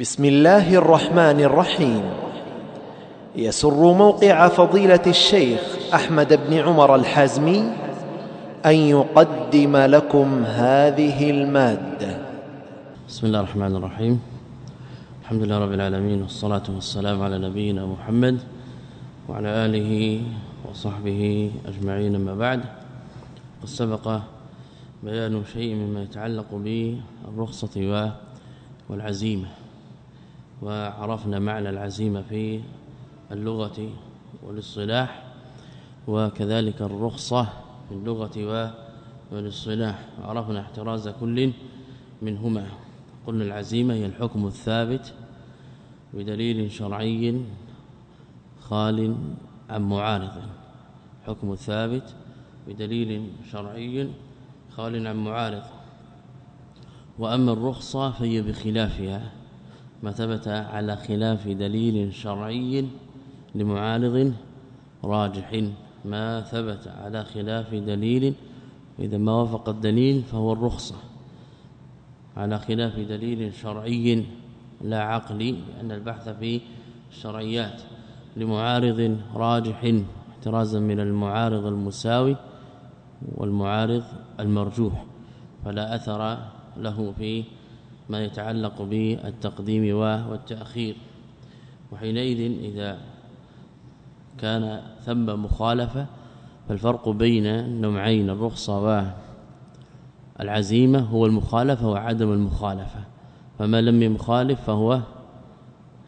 بسم الله الرحمن الرحيم. يسر موقع فضيلة الشيخ أحمد بن عمر الحازمي أن يقدم لكم هذه المادة. بسم الله الرحمن الرحيم. الحمد لله رب العالمين والصلاة والسلام على نبينا محمد وعلى آله وصحبه أجمعين أما بعد. وسبق بيان شيء مما يتعلق بالرخصة والعزيمة. وعرفنا معنى العزيمة في اللغة والاصطلاح وكذلك الرخصة في اللغة والاصطلاح. عرفنا احتراز كل منهما. قلنا العزيمة هي الحكم الثابت بدليل شرعي خال عن معارض. حكم ثابت بدليل شرعي خال عن معارض. وأما الرخصة فهي بخلافها. ما ثبت على خلاف دليل شرعي لمعارض راجح. ما ثبت على خلاف دليل إذا ما وافق الدليل فهو الرخصة. على خلاف دليل شرعي لا عقلي لأن البحث في الشرعيات لمعارض راجح احترازا من المعارض المساوي والمعارض المرجوح فلا أثر له في ما يتعلق بالتقديم والتأخير. وحينئذ إذا كان ثم مخالفة فالفرق بين نوعين الرخصة والعزيمه هو المخالفة وعدم المخالفة. فما لم يخالف فهو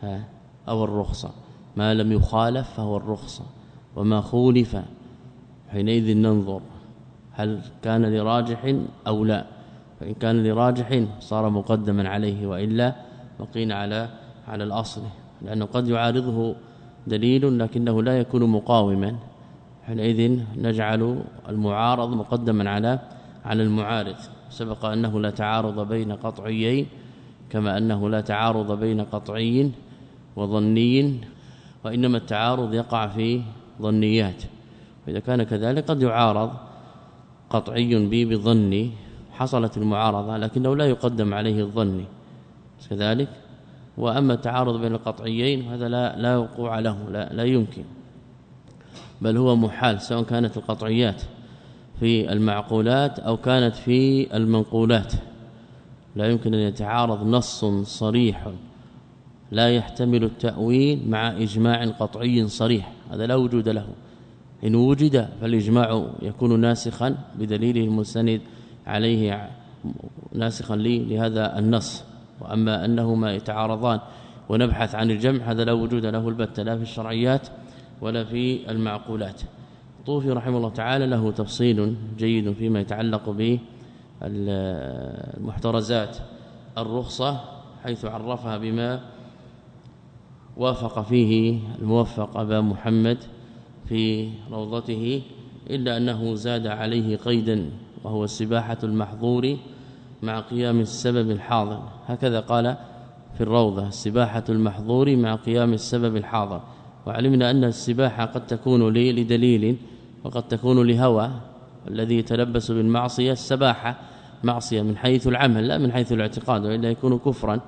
ها أو الرخصة. ما لم يخالف فهو الرخصة. وما خولف حينئذ ننظر هل كان لراجح أو لا. فإن كان لراجح صار مقدما عليه وإلا بقينا على على الأصل لأنه قد يعارضه دليل لكنه لا يكون مقاوما. حينئذ نجعل المعارض مقدما على على المعارض. سبق أنه لا تعارض بين قطعيين كما أنه لا تعارض بين قطعي وظني وإنما التعارض يقع في ظنيات. وإذا كان كذلك قد يعارض قطعي به بظني حصلت المعارضة لكنه لا يقدم عليه الظني كذلك؟ وأما التعارض بين القطعيين هذا لا لا وقوع له لا لا يمكن. بل هو محال سواء كانت القطعيات في المعقولات أو كانت في المنقولات. لا يمكن أن يتعارض نص صريح. لا يحتمل التأويل مع إجماع قطعي صريح. هذا لا وجود له. إن وجد فالإجماع يكون ناسخا بدليله المستند عليه ناسخا لي لهذا النص. وأما أنهما يتعارضان ونبحث عن الجمع هذا لا وجود له البتة لا في الشرعيات ولا في المعقولات. طوفي رحمه الله تعالى له تفصيل جيد فيما يتعلق به المحترزات الرخصة حيث عرفها بما وافق فيه الموفق أبا محمد في روضته إلا أنه زاد عليه قيدا. وهو السباحة المحظور مع قيام السبب الحاضر. هكذا قال في الروضة السباحة المحظور مع قيام السبب الحاضر. وعلمنا أن السباحة قد تكون لدليل وقد تكون لهوى. الذي يتلبس بالمعصية السباحة معصية من حيث العمل لا من حيث الاعتقاد وإلا يكون كفرا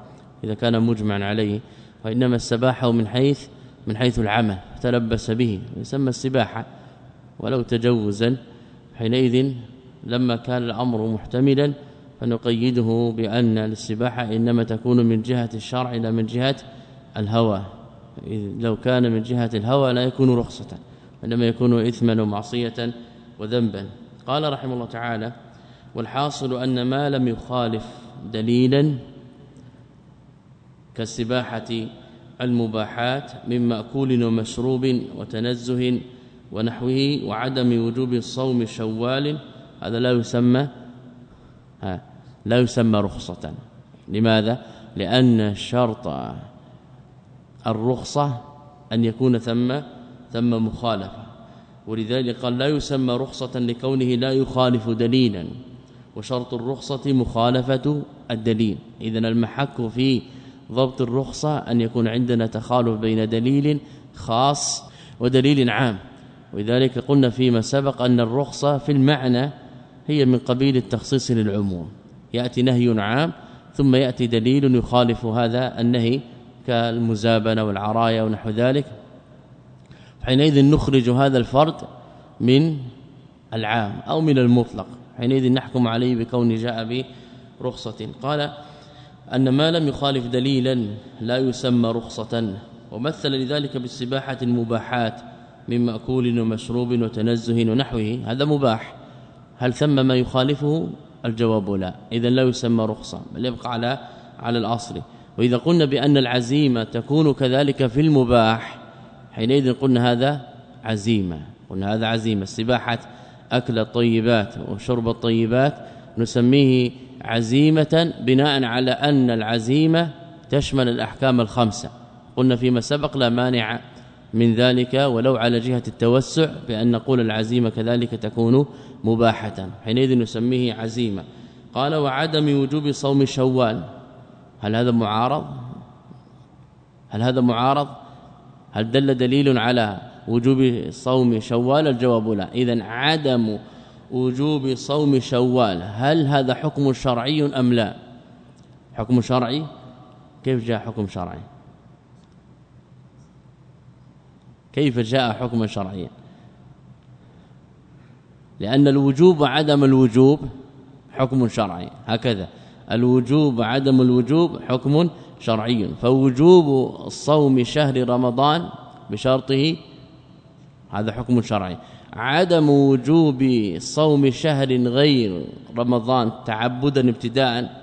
إذا كان مجمعا عليه. وإنما السباحة من حيث من حيث العمل تلبس به يسمى السباحة. ولو تجوزا حينئذ لما كان الأمر محتملا فنقيده بأن السباحه إنما تكون من جهة الشرع لا من جهة الهوى. لو كان من جهة الهوى لا يكون رخصة إنما يكون اثما ومعصية وذنبا. قال رحمه الله تعالى والحاصل أن ما لم يخالف دليلا كالسباحه المباحات من مأكول ومشروب وتنزه ونحوه وعدم وجوب الصوم شوال هذا لا يسمى لا يسمى رخصة. لماذا؟ لأن شرط الرخصة أن يكون ثم ثم مخالفة. ولذلك قال لا يسمى رخصة لكونه لا يخالف دليلا. وشرط الرخصة مخالفة الدليل. اذا المحك في ضبط الرخصة أن يكون عندنا تخالف بين دليل خاص ودليل عام. ولذلك قلنا فيما سبق أن الرخصة في المعنى هي من قبيل التخصيص للعموم. يأتي نهي عام ثم يأتي دليل يخالف هذا النهي كالمزابنة والعرايه ونحو ذلك. حينئذ نخرج هذا الفرد من العام أو من المطلق. حينئذ نحكم عليه بكون جاء برخصة. قال أن ما لم يخالف دليلا لا يسمى رخصة ومثل لذلك بالسباحة المباحات من مأكول ومشروب وتنزه ونحوه. هذا مباح. هل ثم ما يخالفه؟ الجواب لا. اذا لا يسمى رخصة بل يبقى على على الأصل. وإذا قلنا بأن العزيمة تكون كذلك في المباح حينئذ قلنا هذا عزيمة. قلنا هذا عزيمة. استباحه أكل الطيبات وشرب الطيبات نسميه عزيمة بناء على أن العزيمة تشمل الأحكام الخمسة. قلنا فيما سبق لا مانع من ذلك ولو على جهة التوسع بأن نقول العزيمة كذلك تكون مباحة. حينئذ نسميه عزيمة. قال وعدم وجوب صوم شوال. هل هذا معارض؟ هل هذا معارض؟ هل دل دليل على وجوب صوم شوال؟ الجواب لا. اذا عدم وجوب صوم شوال هل هذا حكم شرعي أم لا؟ حكم شرعي؟ كيف جاء حكم شرعي؟ كيف جاء حكما شرعيا؟ لأن الوجوب وعدم الوجوب حكم شرعي هكذا. الوجوب عدم الوجوب حكم شرعي. فوجوب صوم شهر رمضان بشرطه هذا حكم شرعي. عدم وجوب صوم شهر غير رمضان تعبدا ابتداء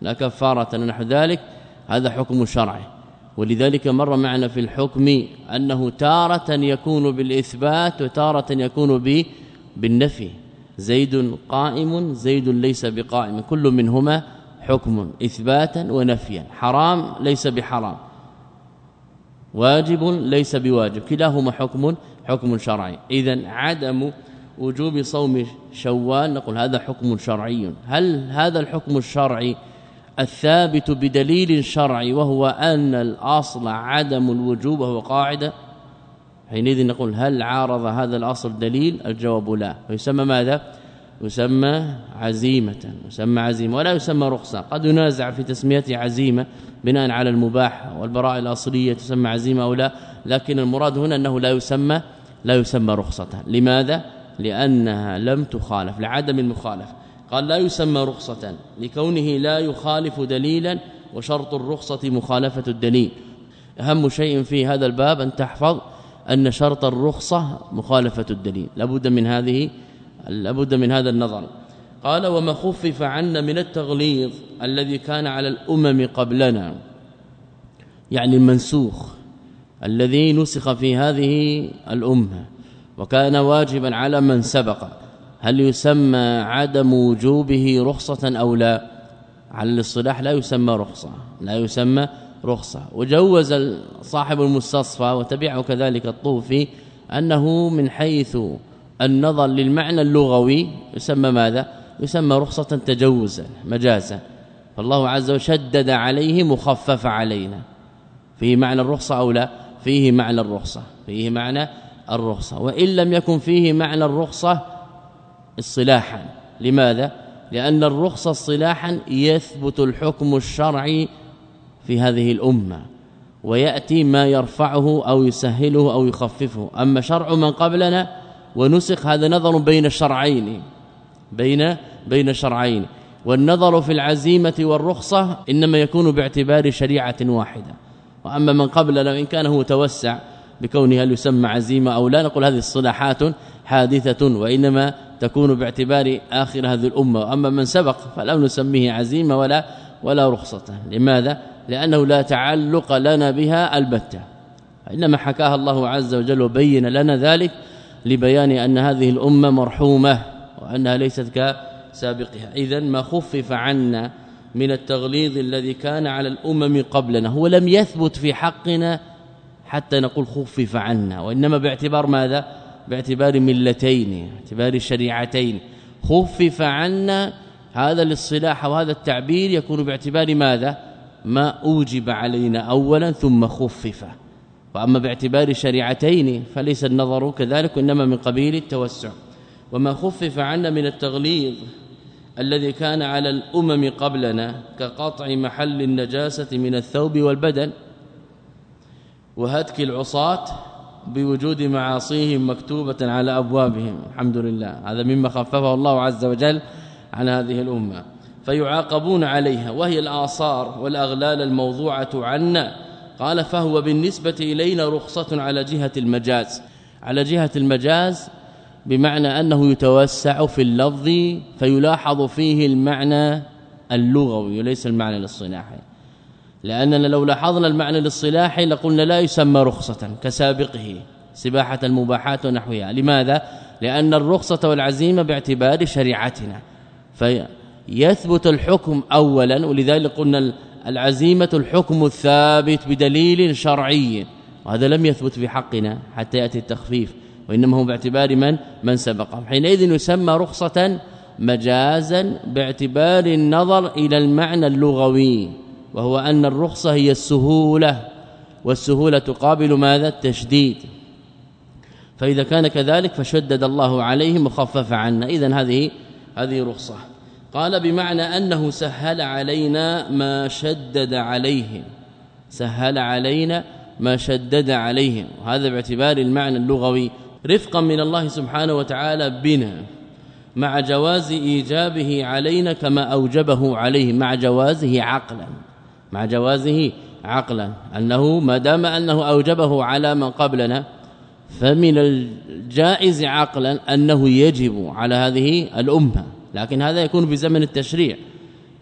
لا كفارة نحو ذلك هذا حكم شرعي. ولذلك مر معنا في الحكم أنه تارة يكون بالإثبات وتارة يكون بالنفي. زيد قائم زيد ليس بقائم. كل منهما حكم إثباتا ونفيا. حرام ليس بحرام. واجب ليس بواجب. كلاهما حكم حكم شرعي. اذا عدم وجوب صوم شوال نقول هذا حكم شرعي. هل هذا الحكم الشرعي الثابت بدليل شرعي وهو أن الأصل عدم الوجوب وهو قاعدة. حينئذ نقول هل عارض هذا الأصل دليل؟ الجواب لا. ويسمى ماذا؟ يسمى عزيمة يسمى عزيمة ولا يسمى رخصة. قد ينازع في تسميته عزيمة بناء على المباح والبراء الأصلية تسمى عزيمة أو لا لكن المراد هنا أنه لا يسمى لا يسمى رخصة. لماذا؟ لأنها لم تخالف لعدم المخالفة. قال لا يسمى رخصة لكونه لا يخالف دليلا وشرط الرخصة مخالفة الدليل. أهم شيء في هذا الباب أن تحفظ أن شرط الرخصة مخالفة الدليل. لابد من هذه لابد من هذا النظر. قال وما خفف عنا من التغليظ الذي كان على الأمم قبلنا. يعني المنسوخ الذي نسخ في هذه الأمة. وكان واجبا على من سبق. هل يسمى عدم وجوبه رخصة أو لا؟ على الاصطلاح لا يسمى رخصة لا يسمى رخصة. وجوز صاحب المستصفى وتبعه كذلك الطوفي أنه من حيث النظر للمعنى اللغوي يسمى ماذا؟ يسمى رخصة تجوزا مجازا. فالله عز وجل شدد عليه مخفف علينا. فيه معنى الرخصة أو لا؟ فيه معنى الرخصة فيه معنى الرخصة. وإن لم يكن فيه معنى الرخصة اصطلاحا لماذا؟ لأن الرخصة اصطلاحا يثبت الحكم الشرعي في هذه الأمة ويأتي ما يرفعه أو يسهله أو يخففه. أما شرع من قبلنا ونسخ هذا نظر بين الشرعين بين بين شرعين. والنظر في العزيمة والرخصة إنما يكون باعتبار شريعة واحدة. وأما من قبلنا وان كان هو توسع بكونه هل يسمى عزيمة أو لا نقول هذه الصلاحات حادثة وإنما تكون باعتبار آخر هذه الأمة. وأما من سبق فلا نسميه عزيمة ولا ولا رخصة. لماذا؟ لأنه لا تعلق لنا بها البتة. إنما حكاها الله عز وجل وبين لنا ذلك لبيان أن هذه الأمة مرحومة وأنها ليست كسابقها. اذا ما خفف عنا من التغليظ الذي كان على الأمم قبلنا هو لم يثبت في حقنا حتى نقول خفف عنا. وإنما باعتبار ماذا؟ باعتبار ملتين باعتبار شريعتين. خفف عنا هذا الاصطلاح وهذا التعبير يكون باعتبار ماذا؟ ما أوجب علينا اولا ثم خفف. وأما باعتبار شريعتين فليس النظر كذلك إنما من قبيل التوسع. وما خفف عنا من التغليظ الذي كان على الأمم قبلنا كقطع محل النجاسة من الثوب والبدن وهتك العصاة بوجود معاصيهم مكتوبة على أبوابهم الحمد لله. هذا مما خففه الله عز وجل عن هذه الأمة. فيعاقبون عليها وهي الآثار والأغلال الموضوعة عنا. قال فهو بالنسبة إلينا رخصة على جهة المجاز. على جهة المجاز بمعنى أنه يتوسع في اللفظ فيلاحظ فيه المعنى اللغوي وليس المعنى الاصطلاحي لأننا لو لاحظنا المعنى الاصطلاحي لقلنا لا يسمى رخصة كسابقه سباحة المباحات ونحوها. لماذا؟ لأن الرخصة والعزيمة باعتبار شريعتنا. فيثبت الحكم اولا ولذلك قلنا العزيمة الحكم الثابت بدليل شرعي. وهذا لم يثبت في حقنا حتى يأتي التخفيف. وإنما هو باعتبار من؟ من سبقه حينئذ يسمى رخصة مجازا باعتبار النظر إلى المعنى اللغوي. وهو أن الرخصة هي السهولة والسهولة تقابل ماذا؟ التشديد. فإذا كان كذلك فشدد الله عليهم وخفف عنا. اذا هذه هذه رخصة. قال بمعنى أنه سهل علينا ما شدد عليهم. سهل علينا ما شدد عليهم. وهذا باعتبار المعنى اللغوي. رفقا من الله سبحانه وتعالى بنا. مع جواز إيجابه علينا كما أوجبه عليه. مع جوازه عقلا. مع جوازه عقلا أنه ما دام أنه أوجبه على من قبلنا فمن الجائز عقلا أنه يجب على هذه الأمة. لكن هذا يكون في زمن التشريع.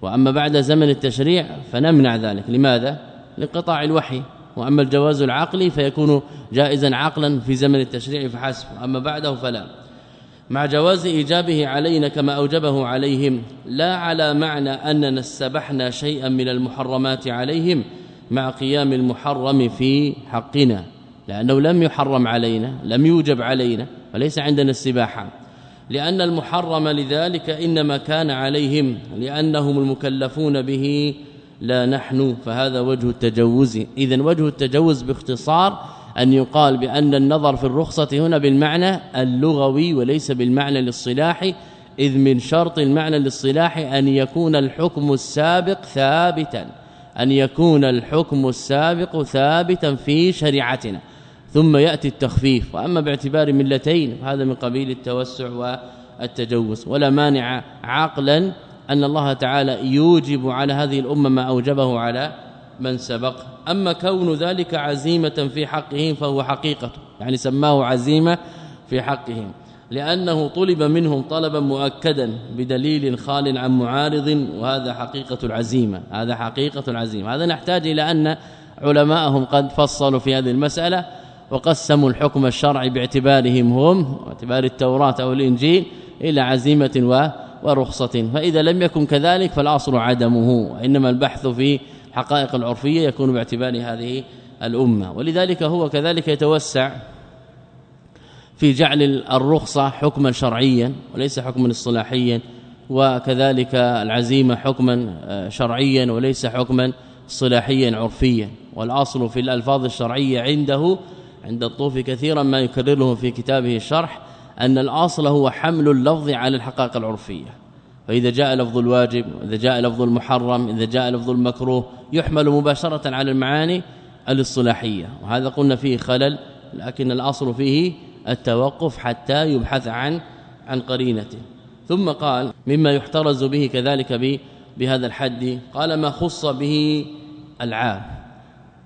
وأما بعد زمن التشريع فنمنع ذلك. لماذا؟ لانقطاع الوحي. وأما الجواز العقلي فيكون جائزا عقلا في زمن التشريع فحسب. اما بعده فلا. مع جواز إيجابه علينا كما أوجبه عليهم لا على معنى أننا استبحنا شيئا من المحرمات عليهم مع قيام المحرم في حقنا لأنه لم يحرم علينا لم يوجب علينا وليس عندنا السباحة. لأن المحرم لذلك إنما كان عليهم لأنهم المكلفون به لا نحن فهذا وجه التجوز. اذا وجه التجوز باختصار أن يقال بأن النظر في الرخصة هنا بالمعنى اللغوي وليس بالمعنى الاصطلاحي إذ من شرط المعنى الاصطلاحي أن يكون الحكم السابق ثابتا أن يكون الحكم السابق ثابتا في شريعتنا. ثم يأتي التخفيف وأما باعتبار ملتين هذا من قبيل التوسع والتجوز. ولا مانع عقلا أن الله تعالى يوجب على هذه الأمة ما أوجبه على من سبق أما كون ذلك عزيمة في حقهم فهو حقيقة يعني سماه عزيمة في حقهم لأنه طلب منهم طلبا مؤكدا بدليل خال عن معارض وهذا حقيقة العزيمة هذا حقيقة العزيمة. هذا نحتاج إلى أن علماءهم قد فصلوا في هذه المسألة وقسموا الحكم الشرعي باعتبارهم هم واعتبار التوراة أو الإنجيل إلى عزيمة ورخصة. فإذا لم يكن كذلك فالأصل عدمه وإنما البحث في حقائق العرفية يكون باعتبار هذه الأمة. ولذلك هو كذلك يتوسع في جعل الرخصة حكما شرعيا وليس حكما اصطلاحيا وكذلك العزيمة حكما آه، شرعيا وليس حكما اصطلاحيا عرفيا. والأصل في الألفاظ الشرعية عنده عند الطوف كثيرا ما يكرره في كتابه الشرح أن الأصل هو حمل اللفظ على الحقائق العرفية. فإذا جاء لفظ الواجب إذا جاء لفظ المحرم إذا جاء لفظ المكروه يحمل مباشرة على المعاني الاصطلاحية. وهذا قلنا فيه خلل لكن الأصل فيه التوقف حتى يبحث عن عن قرينة. ثم قال مما يحترز به كذلك بهذا الحد. قال ما خص به العام.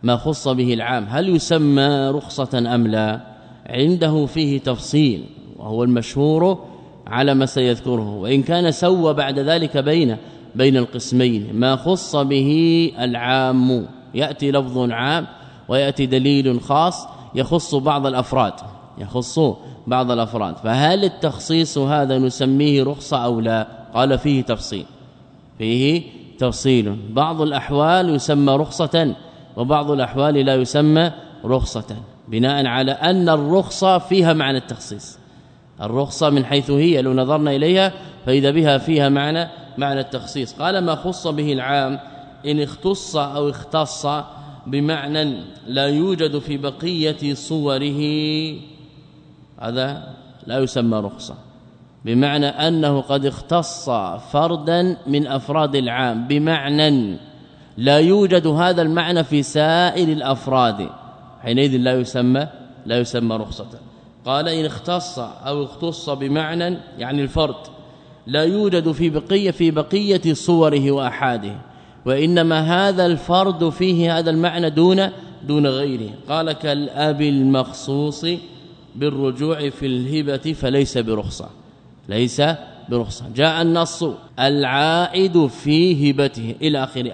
ما خص به العام هل يسمى رخصة أم لا؟ عنده فيه تفصيل وهو المشهور على ما سيذكره. وإن كان سوى بعد ذلك بين بين القسمين ما خص به العام. يأتي لفظ عام ويأتي دليل خاص يخص بعض الأفراد يخص بعض الأفراد. فهل التخصيص هذا نسميه رخصه أو لا؟ قال فيه تفصيل فيه تفصيل. بعض الأحوال يسمى رخصة وبعض الأحوال لا يسمى رخصة بناء على أن الرخصة فيها معنى التخصيص. الرخصة من حيث هي لو نظرنا إليها فإذا بها فيها معنى معنى التخصيص. قال ما خص به العام إن اختص أو اختص بمعنى لا يوجد في بقية صوره هذا لا يسمى رخصة. بمعنى أنه قد اختص فردا من أفراد العام بمعنى لا يوجد هذا المعنى في سائر الأفراد حينئذ لا يسمى لا يسمى رخصة. قال إن اختص أو اختص بمعنى يعني الفرد لا يوجد في بقية في بقية صوره وأحاده وإنما هذا الفرد فيه هذا المعنى دون دون غيره. قال كالأب المخصوص بالرجوع في الهبة فليس برخصة ليس برخصة. جاء النص العائد في هبته إلى اخره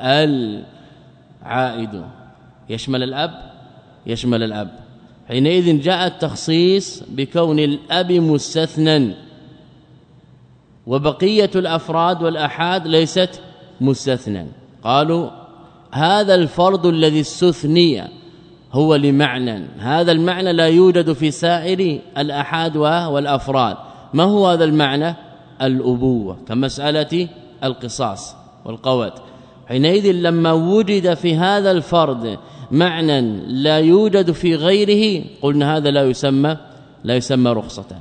العائد. يشمل الأب يشمل الأب. حينئذ جاء التخصيص بكون الأب مستثنى وبقية الأفراد والأحاد ليست مستثنى قالوا هذا الفرض الذي استثني هو لمعنى. هذا المعنى لا يوجد في سائر الأحاد والأفراد. ما هو هذا المعنى؟ الأبوة كمسألة القصاص والقوات. حينئذ لما وجد في هذا الفرد معنى لا يوجد في غيره قلنا هذا لا يسمى لا يسمى رخصة.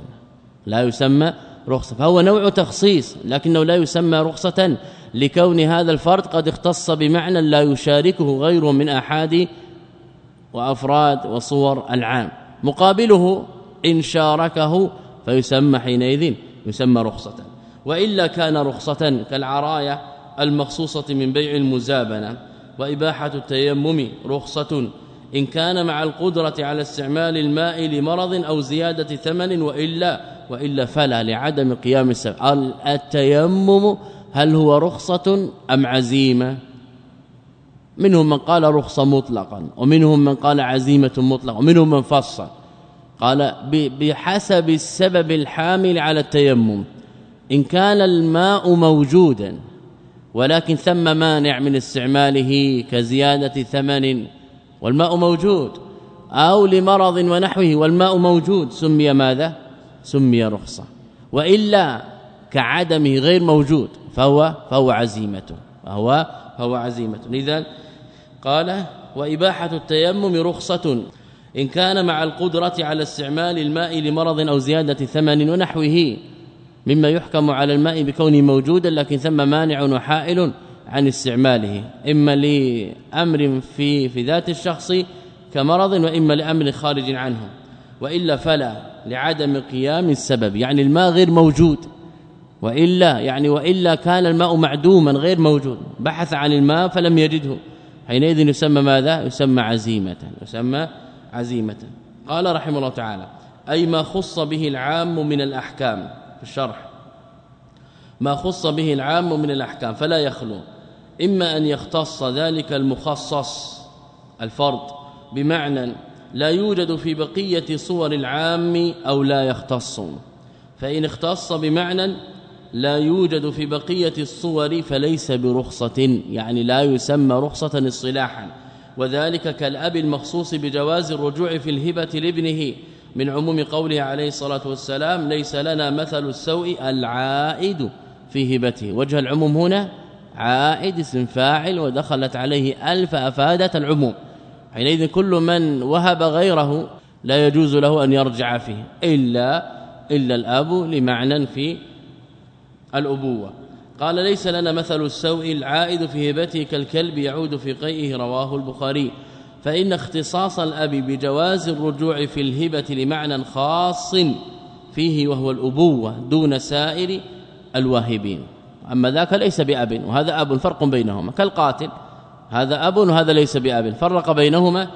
لا يسمى رخصة فهو نوع تخصيص لكنه لا يسمى رخصة لكون هذا الفرد قد اختص بمعنى لا يشاركه غيره من احاد وأفراد وصور العام. مقابله إن شاركه فيسمى حينئذ يسمى رخصة. وإلا كان رخصة كالعرايا المخصوصة من بيع المزابنة. وإباحة التيمم رخصة إن كان مع القدرة على استعمال الماء لمرض أو زيادة ثمن وإلا وإلا فلا لعدم قيام السبب. التيمم هل هو رخصة أم عزيمة؟ منهم من قال رخصة مطلقا ومنهم من قال عزيمة مطلقا ومنهم من فصل قال بحسب السبب الحامل على التيمم إن كان الماء موجودا ولكن ثم مانع من استعماله كزيادة ثمن والماء موجود أو لمرض ونحوه والماء موجود سمي ماذا؟ سمي رخصة وإلا كعدمه غير موجود فهو فهو عزيمة فهو فهو عزيمة. لذا قال وإباحة التيمم رخصة إن كان مع القدرة على استعمال الماء لمرض أو زيادة ثمن ونحوه مما يحكم على الماء بكونه موجودا لكن ثم مانع وحائل عن استعماله إما لأمر في في ذات الشخص كمرض وإما لأمر خارج عنه وإلا فلا لعدم قيام السبب يعني الماء غير موجود وإلا يعني وإلا كان الماء معدوما غير موجود بحث عن الماء فلم يجده حينئذ يسمى ماذا؟ يسمى عزيمة يسمى عزيمة. قال رحمه الله تعالى أي ما خص به العام من الأحكام. في الشرح. ما خص به العام من الأحكام فلا يخلو. إما أن يختص ذلك المخصص الفرد بمعنى لا يوجد في بقية صور العام أو لا يختص فإن اختص بمعنى لا يوجد في بقية الصور فليس برخصة يعني لا يسمى رخصة اصطلاحا. وذلك كالأب المخصوص بجواز الرجوع في الهبة لابنه من عموم قوله عليه الصلاة والسلام ليس لنا مثل السوء العائد في هبته. وجه العموم هنا عائد اسم فاعل ودخلت عليه ألف أفادت العموم. حينئذ كل من وهب غيره لا يجوز له أن يرجع فيه إلا إلا الأب لمعنى في الأبوة. قال ليس لنا مثل السوء العائد في هبته كالكلب يعود في قيئه رواه البخاري. فإن اختصاص الأب بجواز الرجوع في الهبة لمعنى خاص فيه وهو الأبوة دون سائر الواهبين. أما ذاك ليس بأب وهذا أب فرق بينهما. كالقاتل هذا أب وهذا ليس بأب. فرق بينهما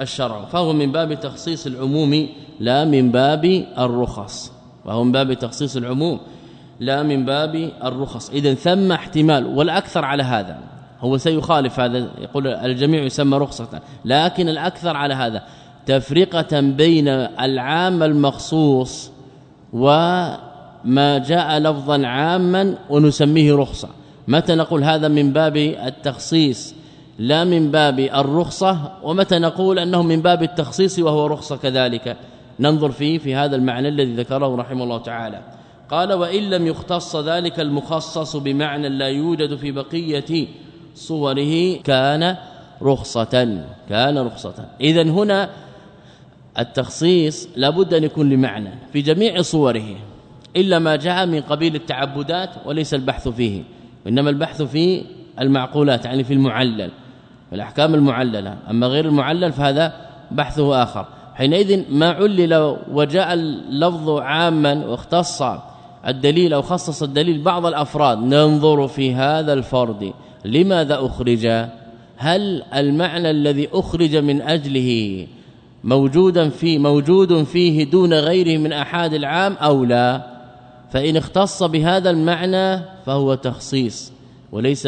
الشرع فهو من باب تخصيص العموم لا من باب الرخص. وهو من باب تخصيص العموم لا من باب الرخص. اذا ثم احتمال والأكثر على هذا. هو سيخالف هذا يقول الجميع يسمى رخصة. لكن الأكثر على هذا تفرقة بين العام المخصوص وما جاء لفظا عاما ونسميه رخصة. متى نقول هذا من باب التخصيص؟ لا من باب الرخصة ومتى نقول أنه من باب التخصيص وهو رخصة كذلك؟ ننظر فيه في هذا المعنى الذي ذكره رحمه الله تعالى. قال وإن لم يختص ذلك المخصص بمعنى لا يوجد في بقية صوره كان رخصة كان رخصة. اذا هنا التخصيص لابد أن يكون لمعنى في جميع صوره إلا ما جاء من قبيل التعبدات وليس البحث فيه وانما البحث في المعقولات يعني في المعلل الأحكام المعللة. أما غير المعلل فهذا بحثه آخر. حينئذ ما علل وجاء اللفظ عاما واختص الدليل أو خصص الدليل بعض الأفراد ننظر في هذا الفرد. لماذا أخرج؟ هل المعنى الذي أخرج من أجله موجودا في موجود فيه دون غيره من أحاد العام أو لا؟ فإن اختص بهذا المعنى فهو تخصيص وليس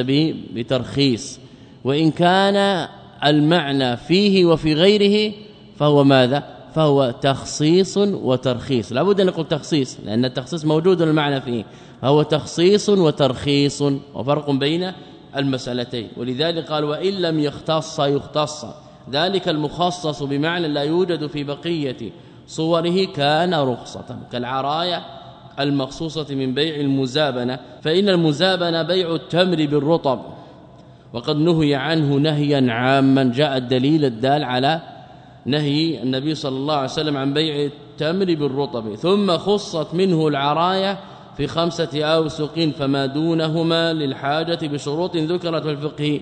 بترخيص. وإن كان المعنى فيه وفي غيره فهو ماذا؟ فهو تخصيص وترخيص. لابد أن نقول تخصيص لأن التخصيص موجود المعنى فيه. فهو تخصيص وترخيص وفرق بين المسالتين. ولذلك قال وإن لم يختص يختص. ذلك المخصص بمعنى لا يوجد في بقية صوره كان رخصة كالعرايا المخصوصة من بيع المزابنة فإن المزابنة بيع التمر بالرطب. وقد نهي عنه نهيا عاما جاء الدليل الدال على نهي النبي صلى الله عليه وسلم عن بيع التمر بالرطب. ثم خصت منه العرايا في خمسة أوسق فما دونهما للحاجة بشروط ذكرت في الفقه.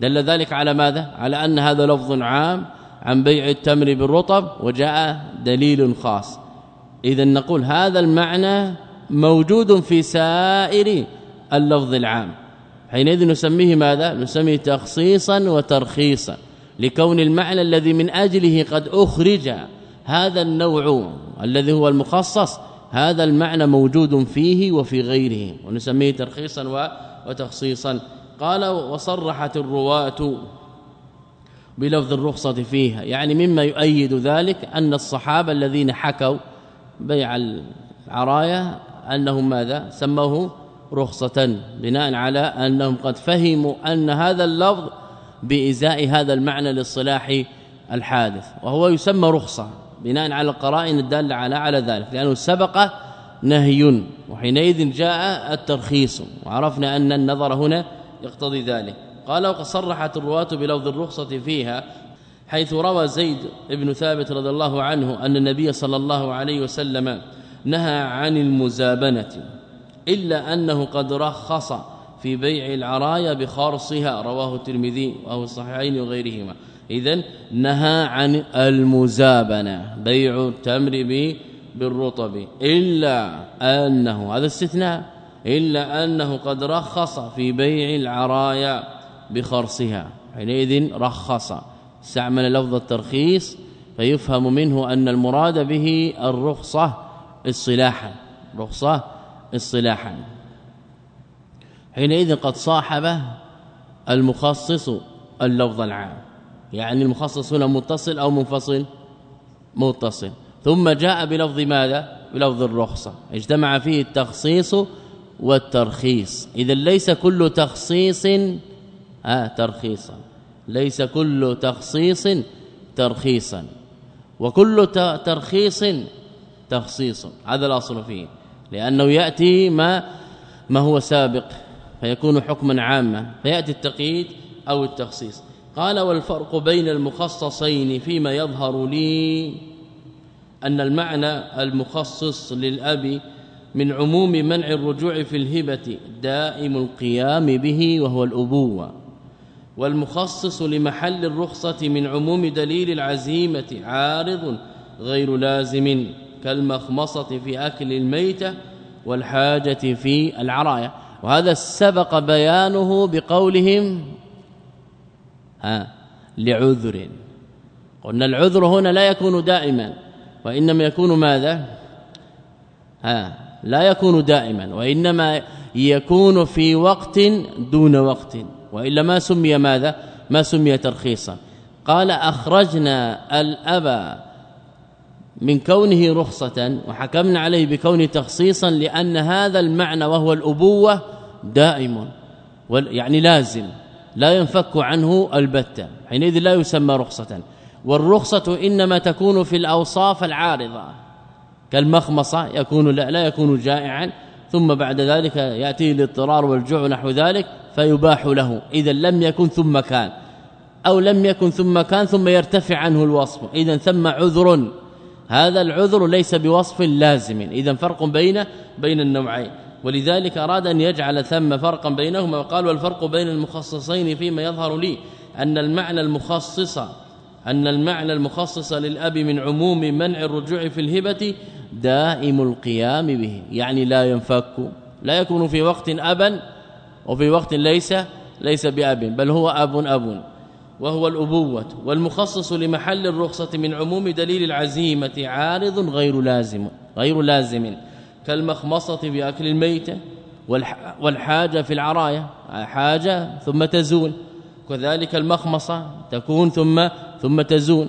دل ذلك على ماذا؟ على أن هذا لفظ عام عن بيع التمر بالرطب وجاء دليل خاص. اذا نقول هذا المعنى موجود في سائر اللفظ العام. حينئذ نسميه ماذا؟ نسميه تخصيصا وترخيصا لكون المعنى الذي من أجله قد أخرج هذا النوع الذي هو المخصص هذا المعنى موجود فيه وفي غيره ونسميه ترخيصا وتخصيصا. قال وصرحت الرواة بلفظ الرخصة فيها. يعني مما يؤيد ذلك أن الصحابة الذين حكوا بيع العرايا أنهم ماذا؟ سموه رخصة بناء على أنهم قد فهموا أن هذا اللفظ بإزاء هذا المعنى للصلاح الحادث وهو يسمى رخصة. بناء على القرائن الدالة على على ذلك لأنه سبق نهي. وحينئذ جاء الترخيص وعرفنا أن النظر هنا يقتضي ذلك. قال وقد صرحت الرواة بلفظ الرخصة فيها حيث روى زيد بن ثابت رضي الله عنه أن النبي صلى الله عليه وسلم نهى عن المزابنة إلا أنه قد رخص في بيع العرايا بخرصها رواه الترمذي وهو الصحيحين وغيرهما. اذا نهى عن المزابنة بيع التمر بالرطب إلا أنه هذا استثناء إلا أنه قد رخص في بيع العرايا بخرصها. حينئذ رخص. استعمل لفظ الترخيص فيفهم منه أن المراد به الرخصة اصطلاحا رخصة اصطلاحا حينئذ قد صاحب المخصص اللفظ العام. يعني المخصص هنا متصل أو منفصل؟ متصل. ثم جاء بلفظ ماذا؟ بلفظ الرخصة. اجتمع فيه التخصيص والترخيص. اذا ليس كل تخصيص ترخيصا. ليس كل تخصيص ترخيصا. وكل ترخيص تخصيص. هذا الأصل فيه. لأنه يأتي ما ما هو سابق. فيكون حكما عاما. فيأتي التقييد أو التخصيص. قال والفرق بين المخصصين فيما يظهر لي أن المعنى المخصص للأب من عموم منع الرجوع في الهبة دائم القيام به وهو الأبوة والمخصص لمحل الرخصة من عموم دليل العزيمة عارض غير لازم كالمخمصة في أكل الميتة والحاجة في العراية. وهذا سبق بيانه بقولهم ها لعذر. قلنا العذر هنا لا يكون دائما وإنما يكون ماذا؟ ها لا يكون دائما وإنما يكون في وقت دون وقت وإلا ما سمي ماذا؟ ما سمي ترخيصا. قال أخرجنا الابى من كونه رخصة وحكمنا عليه بكونه تخصيصا لأن هذا المعنى وهو الأبوة دائم يعني لازم. لا ينفك عنه البتة. حينئذ لا يسمى رخصة. والرخصة إنما تكون في الأوصاف العارضة. كالمخمصة يكون لا, لا يكون جائعا ثم بعد ذلك يأتي الاضطرار والجوع نحو ذلك فيباح له. إذا لم يكن ثم كان. أو لم يكن ثم كان ثم يرتفع عنه الوصف. إذا ثم عذر. هذا العذر ليس بوصف لازم. إذا فرق بين بين النوعين. ولذلك أراد أن يجعل ثم فرقا بينهما وقال والفرق بين المخصصين فيما يظهر لي أن المعنى المخصص أن المعنى المخصص للأب من عموم منع الرجوع في الهبة دائم القيام به يعني لا ينفك لا يكون في وقت أبا وفي وقت ليس ليس بأب بل هو أب أب. وهو الأبوة والمخصص لمحل الرخصة من عموم دليل العزيمة عارض غير لازم غير لازم. كالمخمصة بأكل الميتة والحاجة في العراية حاجة ثم تزول. وكذلك المخمصة تكون ثم ثم تزول.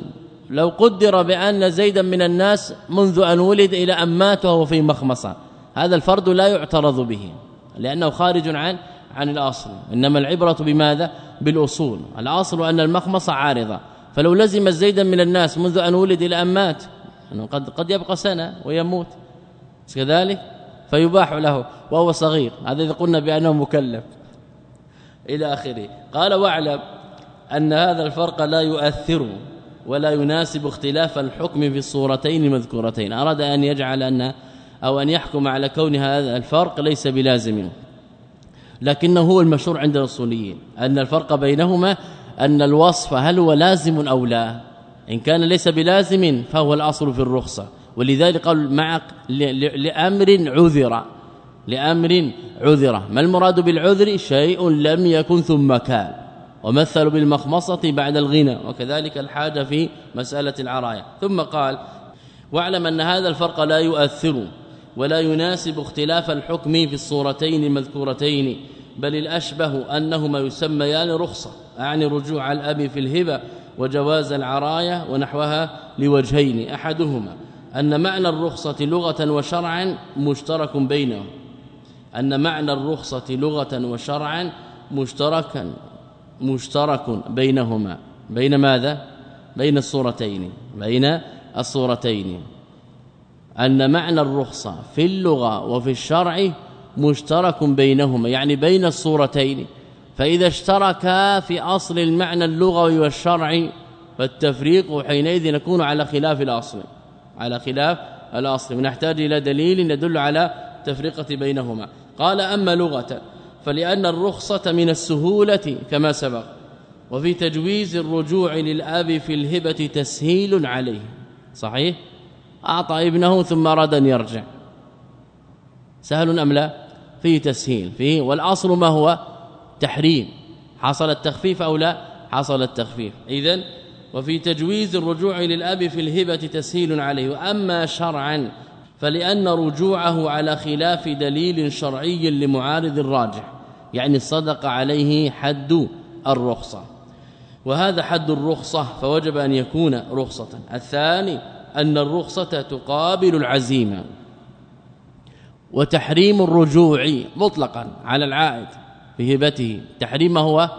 لو قدر بأن زيدا من الناس منذ أن ولد إلى أن مات وهو في مخمصة. هذا الفرد لا يعترض به لأنه خارج عن عن الأصل. إنما العبرة بماذا؟ بالأصول. الأصل أن المخمصة عارضة. فلو لزم زيدا من الناس منذ أن ولد إلى أن مات أنه قد قد يبقى سنة ويموت. كذلك فيباح له وهو صغير. هذا إذا قلنا بأنه مكلف. إلى آخره. قال واعلم أن هذا الفرق لا يؤثر ولا يناسب اختلاف الحكم في الصورتين المذكورتين. أراد أن يجعل أن أو أن يحكم على كون هذا الفرق ليس بلازم. لكنه هو المشهور عند الأصوليين. أن الفرق بينهما أن الوصف هل هو لازم أو لا. إن كان ليس بلازم فهو الأصل في الرخصة. ولذلك قال معك لأمر عذر لأمر عذره ما المراد بالعذر؟ شيء لم يكن ثم كان. ومثلوا بالمخمصة بعد الغنى وكذلك الحاجة في مسألة العرايه ثم قال واعلم أن هذا الفرق لا يؤثر ولا يناسب اختلاف الحكم في الصورتين المذكورتين بل الأشبه أنهما يسميان رخصة أعني رجوع الأب في الهبة وجواز العرايه ونحوها لوجهين أحدهما. أن معنى الرخصة لغة وشرعا مشترك بينهم. أن معنى الرخصة لغة وشرعا مشتركا مشترك بينهما. بين ماذا؟ بين الصورتين. بين الصورتين. أن معنى الرخصة في اللغة وفي الشرع مشترك بينهما يعني بين الصورتين. فإذا اشتركا في أصل المعنى اللغوي والشرعي فالتفريق حينئذ يكون على خلاف الأصل. على خلاف الأصل. ونحتاج إلى دليل يدل على تفرقة بينهما. قال أما لغة فلأن الرخصة من السهولة كما سبق وفي تجويز الرجوع للآب في الهبة تسهيل عليه. صحيح؟ أعطى ابنه ثم أراد أن يرجع. سهل أم لا؟ فيه تسهيل فيه. والأصل ما هو؟ تحريم. حصل التخفيف أو لا؟ حصل التخفيف. إذن وفي تجويز الرجوع للأب في الهبة تسهيل عليه. وأما شرعا فلأن رجوعه على خلاف دليل شرعي لمعارض الراجح يعني صدق عليه حد الرخصة. وهذا حد الرخصة فوجب أن يكون رخصة. الثاني أن الرخصة تقابل العزيمة. وتحريم الرجوع مطلقا على العائد في هبته. تحريم هو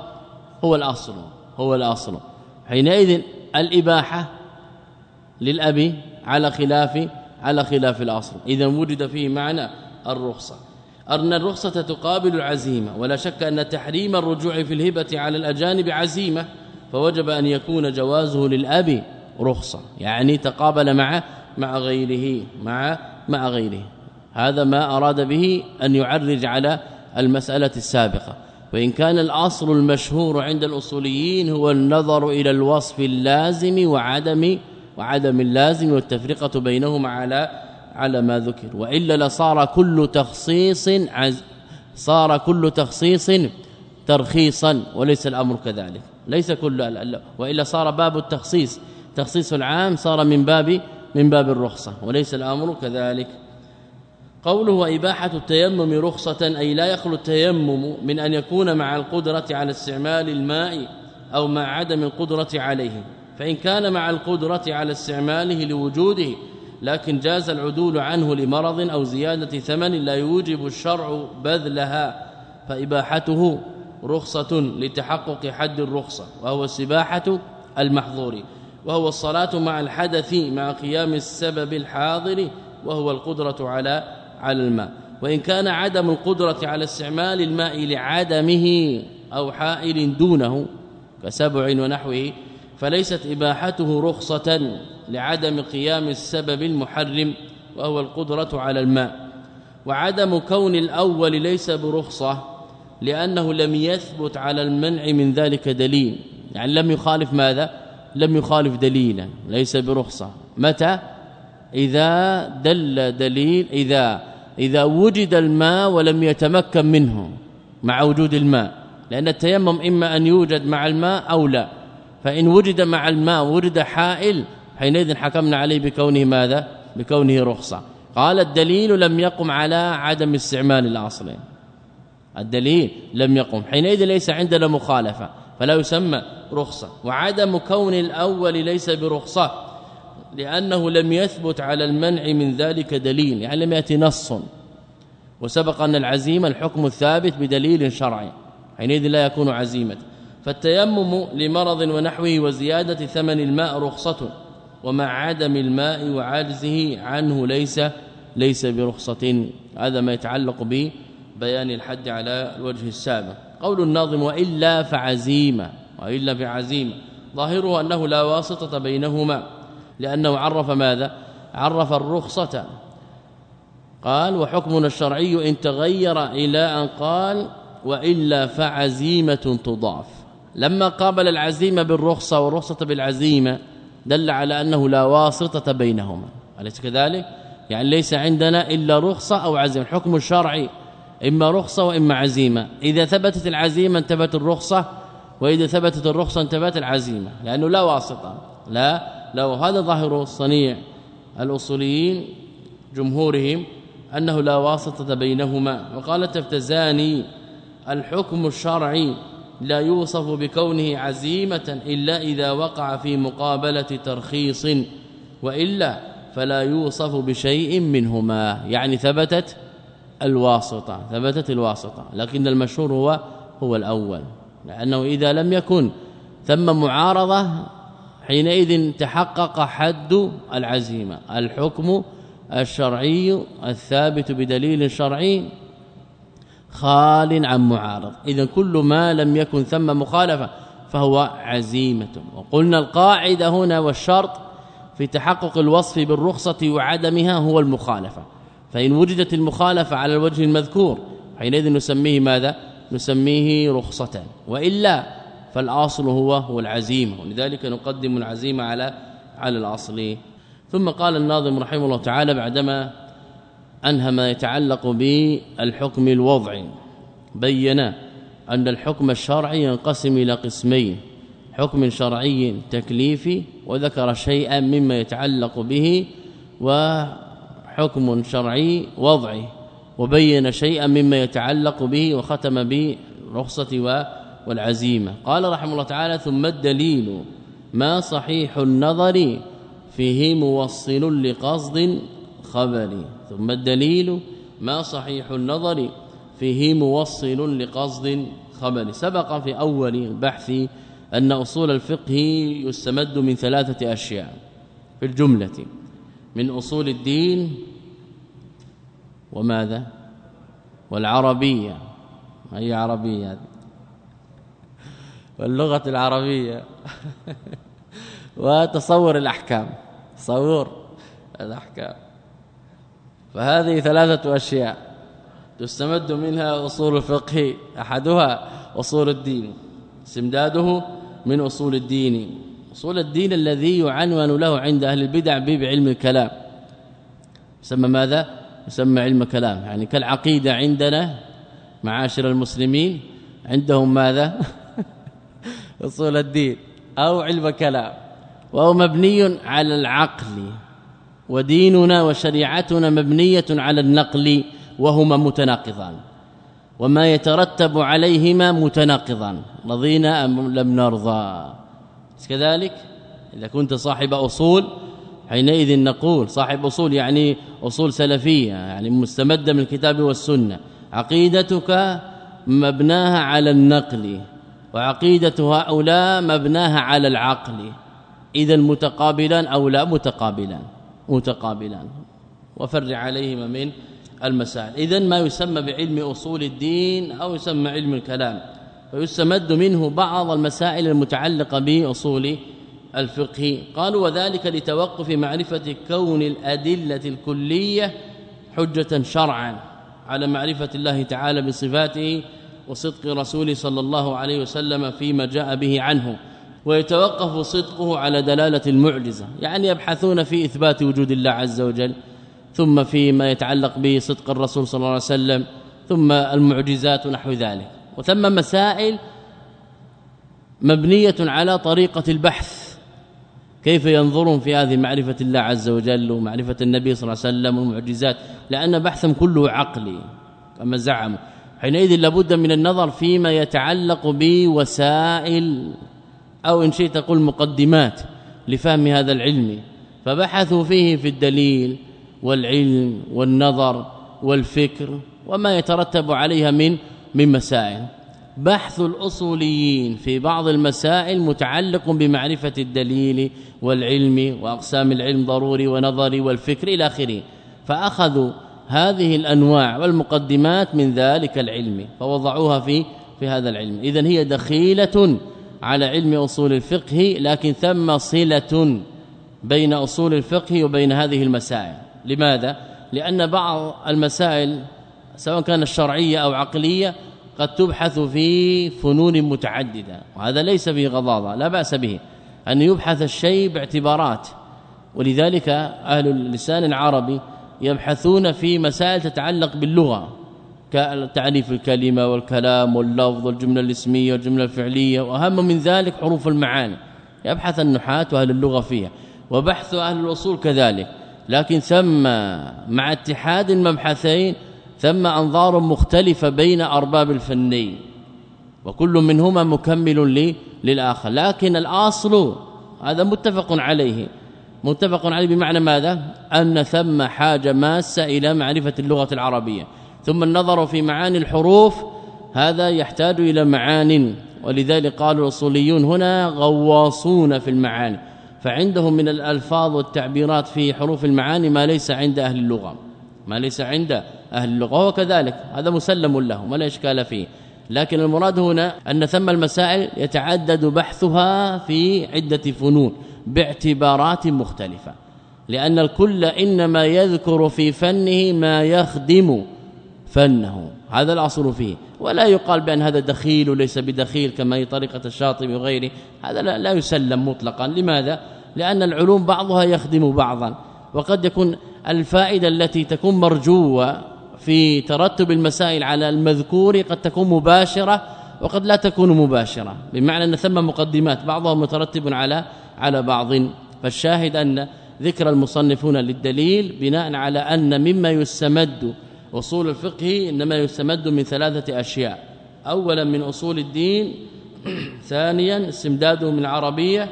هو الأصل هو الأصل. حينئذ الإباحة للأب على خلاف على خلاف الاصل إذا وجد فيه معنى الرخصة. أن الرخصة تقابل العزيمة. ولا شك أن تحريم الرجوع في الهبة على الأجانب عزيمة. فوجب أن يكون جوازه للأب رخصة. يعني تقابل مع مع غيره مع مع غيره. هذا ما أراد به أن يعرج على المسألة السابقة. وإن كان الأصل المشهور عند الأصوليين هو النظر إلى الوصف اللازم وعدم وعدم اللازم والتفرقة بينهما على على ما ذكر. وإلا لصار كل تخصيص عز صار كل تخصيص ترخيصا وليس الأمر كذلك. ليس كل وإلا صار باب التخصيص. تخصيص العام صار من باب من باب الرخصة وليس الأمر كذلك. قوله وإباحة التيمم رخصة أي لا يخلو التيمم من أن يكون مع القدرة على استعمال الماء أو مع عدم القدرة عليه فإن كان مع القدرة على استعماله لوجوده لكن جاز العدول عنه لمرض أو زيادة ثمن لا يوجب الشرع بذلها فإباحته رخصة لتحقق حد الرخصة وهو السباحة المحظور وهو الصلاة مع الحدث مع قيام السبب الحاضر وهو القدرة على على الماء. وإن كان عدم القدرة على استعمال الماء لعدمه أو حائل دونه كسبع ونحوه فليست إباحته رخصة لعدم قيام السبب المحرم وهو القدرة على الماء. وعدم كون الأول ليس برخصة لأنه لم يثبت على المنع من ذلك دليل. يعني لم يخالف ماذا؟ لم يخالف دليلا ليس برخصة. متى؟ إذا دل دليل إذا إذا وجد الماء ولم يتمكن منه مع وجود الماء لأن التيمم إما أن يوجد مع الماء أو لا. فإن وجد مع الماء وجد حائل حينئذ حكمنا عليه بكونه ماذا؟ بكونه رخصة. قال الدليل لم يقم على عدم استعمال الأصل. الدليل لم يقم حينئذ ليس عندنا مخالفة فلا يسمى رخصة. وعدم كون الأول ليس برخصة. لأنه لم يثبت على المنع من ذلك دليل يعني لم يأتي نص. وسبق أن العزيمة الحكم الثابت بدليل شرعي حينئذ لا يكون عزيمة. فالتيمم لمرض ونحوه وزيادة ثمن الماء رخصة ومع عدم الماء وعجزه عنه ليس ليس برخصة. هذا ما يتعلق ببيان الحد على الوجه السابق. قول الناظم وإلا فعزيمة وإلا فعزيمة. ظاهره أنه لا واسطة بينهما. لأنه عرف ماذا؟ عرف الرخصة. قال وحكمنا الشرعي إن تغير إلى أن قال وإلا فعزيمة تضاف لما قابل العزيمة بالرخصة والرخصة بالعزيمة دل على أنه لا واسطة بينهما. أليس كذلك؟ يعني ليس عندنا إلا رخصة أو عزيمة. الحكم الشرعي إما رخصة وإما عزيمة. إذا ثبتت العزيمة انتبت الرخصة وإذا ثبتت الرخصة انتبت العزيمة. لأنه لا واسطة. لا لو هذا ظاهر الصنيع الأصوليين جمهورهم أنه لا واسطة بينهما وقال التفتزاني الحكم الشرعي لا يوصف بكونه عزيمة إلا إذا وقع في مقابلة ترخيص وإلا فلا يوصف بشيء منهما يعني ثبتت الواسطة ثبتت الواسطة لكن المشهور هو هو الأول لأنه إذا لم يكن ثم معارضة حينئذ تحقق حد العزيمة الحكم الشرعي الثابت بدليل شرعي خال عن معارض. اذا كل ما لم يكن ثم مخالفة فهو عزيمة. وقلنا القاعدة هنا والشرط في تحقق الوصف بالرخصة وعدمها هو المخالفة. فإن وجدت المخالفة على الوجه المذكور حينئذ نسميه ماذا؟ نسميه رخصة. وإلا فالأصل هو هو العزيمة ولذلك نقدم العزيمة على على الأصل. ثم قال الناظم رحمه الله تعالى بعدما أنهى ما يتعلق بالحكم الوضعي بين أن الحكم الشرعي ينقسم إلى قسمين حكم شرعي تكليفي وذكر شيئا مما يتعلق به وحكم شرعي وضعي وبين شيئا مما يتعلق به وختم برخصة والعزيمة. قال رحمه الله تعالى ثم الدليل ما صحيح النظر فيه موصل لقصد خبري ثم الدليل ما صحيح النظر فيه موصل لقصد خبري سبق في أول البحث أن أصول الفقه يستمد من ثلاثة أشياء. في الجملة من أصول الدين وماذا؟ والعربية. هي عربية؟ واللغة العربية. وتصور الأحكام. تصور الأحكام. فهذه ثلاثة أشياء تستمد منها أصول الفقه أحدها أصول الدين. استمداده من أصول الدين. أصول الدين الذي يعنون له عند أهل البدع بعلم الكلام. يسمى ماذا؟ يسمى علم الكلام. يعني كالعقيدة عندنا معاشر المسلمين عندهم ماذا؟ أصول الدين أو علم الكلام وهو مبني على العقل وديننا وشريعتنا مبنية على النقل وهما متناقضان وما يترتب عليهما متناقضان رضينا أم لم نرضى. كذلك إذا كنت صاحب أصول حينئذ نقول صاحب أصول يعني أصول سلفية يعني مستمدة من الكتاب والسنة عقيدتك مبناها على النقل. وعقيدة هؤلاء مبناها على العقل. اذا متقابلان أو لا متقابلان. متقابلان. وفرع عليهما من المسائل. اذا ما يسمى بعلم أصول الدين أو يسمى علم الكلام. فيستمد منه بعض المسائل المتعلقة بأصول الفقه. قالوا وذلك لتوقف معرفة كون الأدلة الكلية حجة شرعا على معرفة الله تعالى بصفاته وصدق رسوله صلى الله عليه وسلم فيما جاء به عنه ويتوقف صدقه على دلالة المعجزة يعني يبحثون في إثبات وجود الله عز وجل ثم فيما يتعلق بصدق الرسول صلى الله عليه وسلم ثم المعجزات نحو ذلك. وثم مسائل مبنية على طريقة البحث كيف ينظرون في هذه معرفة الله عز وجل ومعرفة النبي صلى الله عليه وسلم والمعجزات لأن بحثهم كله عقلي كما زعموا. حينئذ لابد من النظر فيما يتعلق بوسائل أو إن شئت تقول مقدمات لفهم هذا العلم. فبحثوا فيه في الدليل والعلم والنظر والفكر وما يترتب عليها من من مسائل. بحث الأصوليين في بعض المسائل متعلق بمعرفة الدليل والعلم وأقسام العلم ضروري ونظري والفكر إلى آخره. فأخذوا هذه الأنواع والمقدمات من ذلك العلم فوضعوها في في هذا العلم. اذا هي دخيلة على علم أصول الفقه لكن ثم صلة بين أصول الفقه وبين هذه المسائل. لماذا؟ لأن بعض المسائل سواء كانت الشرعيه أو عقلية قد تبحث في فنون متعددة وهذا ليس فيه غضاضة لا بأس به أن يبحث الشيء باعتبارات. ولذلك أهل اللسان العربي يبحثون في مسائل تتعلق باللغة كتعريف الكلمة والكلام واللفظ والجملة الاسمية والجملة الفعلية وأهم من ذلك حروف المعاني. يبحث النحاة وأهل اللغة فيها وبحث أهل الأصول كذلك. لكن ثم مع اتحاد المبحثين ثم أنظار مختلفة بين أرباب الفنين وكل منهما مكمل للآخر. لكن الأصل هذا متفق عليه. متفق عليه بمعنى ماذا؟ أن ثم حاجة ماسة إلى معرفة اللغة العربية ثم النظر في معاني الحروف هذا يحتاج إلى معان ولذلك قالوا الأصوليون هنا غواصون في المعاني فعندهم من الألفاظ والتعبيرات في حروف المعاني ما ليس عند أهل اللغة ما ليس عند أهل اللغة وهو كذلك هذا مسلم لهم ولا إشكال فيه لكن المراد هنا أن ثم المسائل يتعدد بحثها في عدة فنون باعتبارات مختلفة. لأن الكل إنما يذكر في فنه ما يخدم فنه. هذا الأصل فيه. ولا يقال بأن هذا دخيل وليس بدخيل كما هي طريقة الشاطبي وغيره. هذا لا, لا يسلم مطلقا. لماذا؟ لأن العلوم بعضها يخدم بعضا. وقد يكون الفائدة التي تكون مرجوة في ترتب المسائل على المذكور قد تكون مباشرة وقد لا تكون مباشرة. بمعنى أن ثم مقدمات بعضها مترتب على على بعض فالشاهد أن ذكر المصنفون للدليل بناء على أن مما يستمد أصول الفقه إنما يستمد من ثلاثة أشياء. اولا من أصول الدين ثانيا استمداده من العربية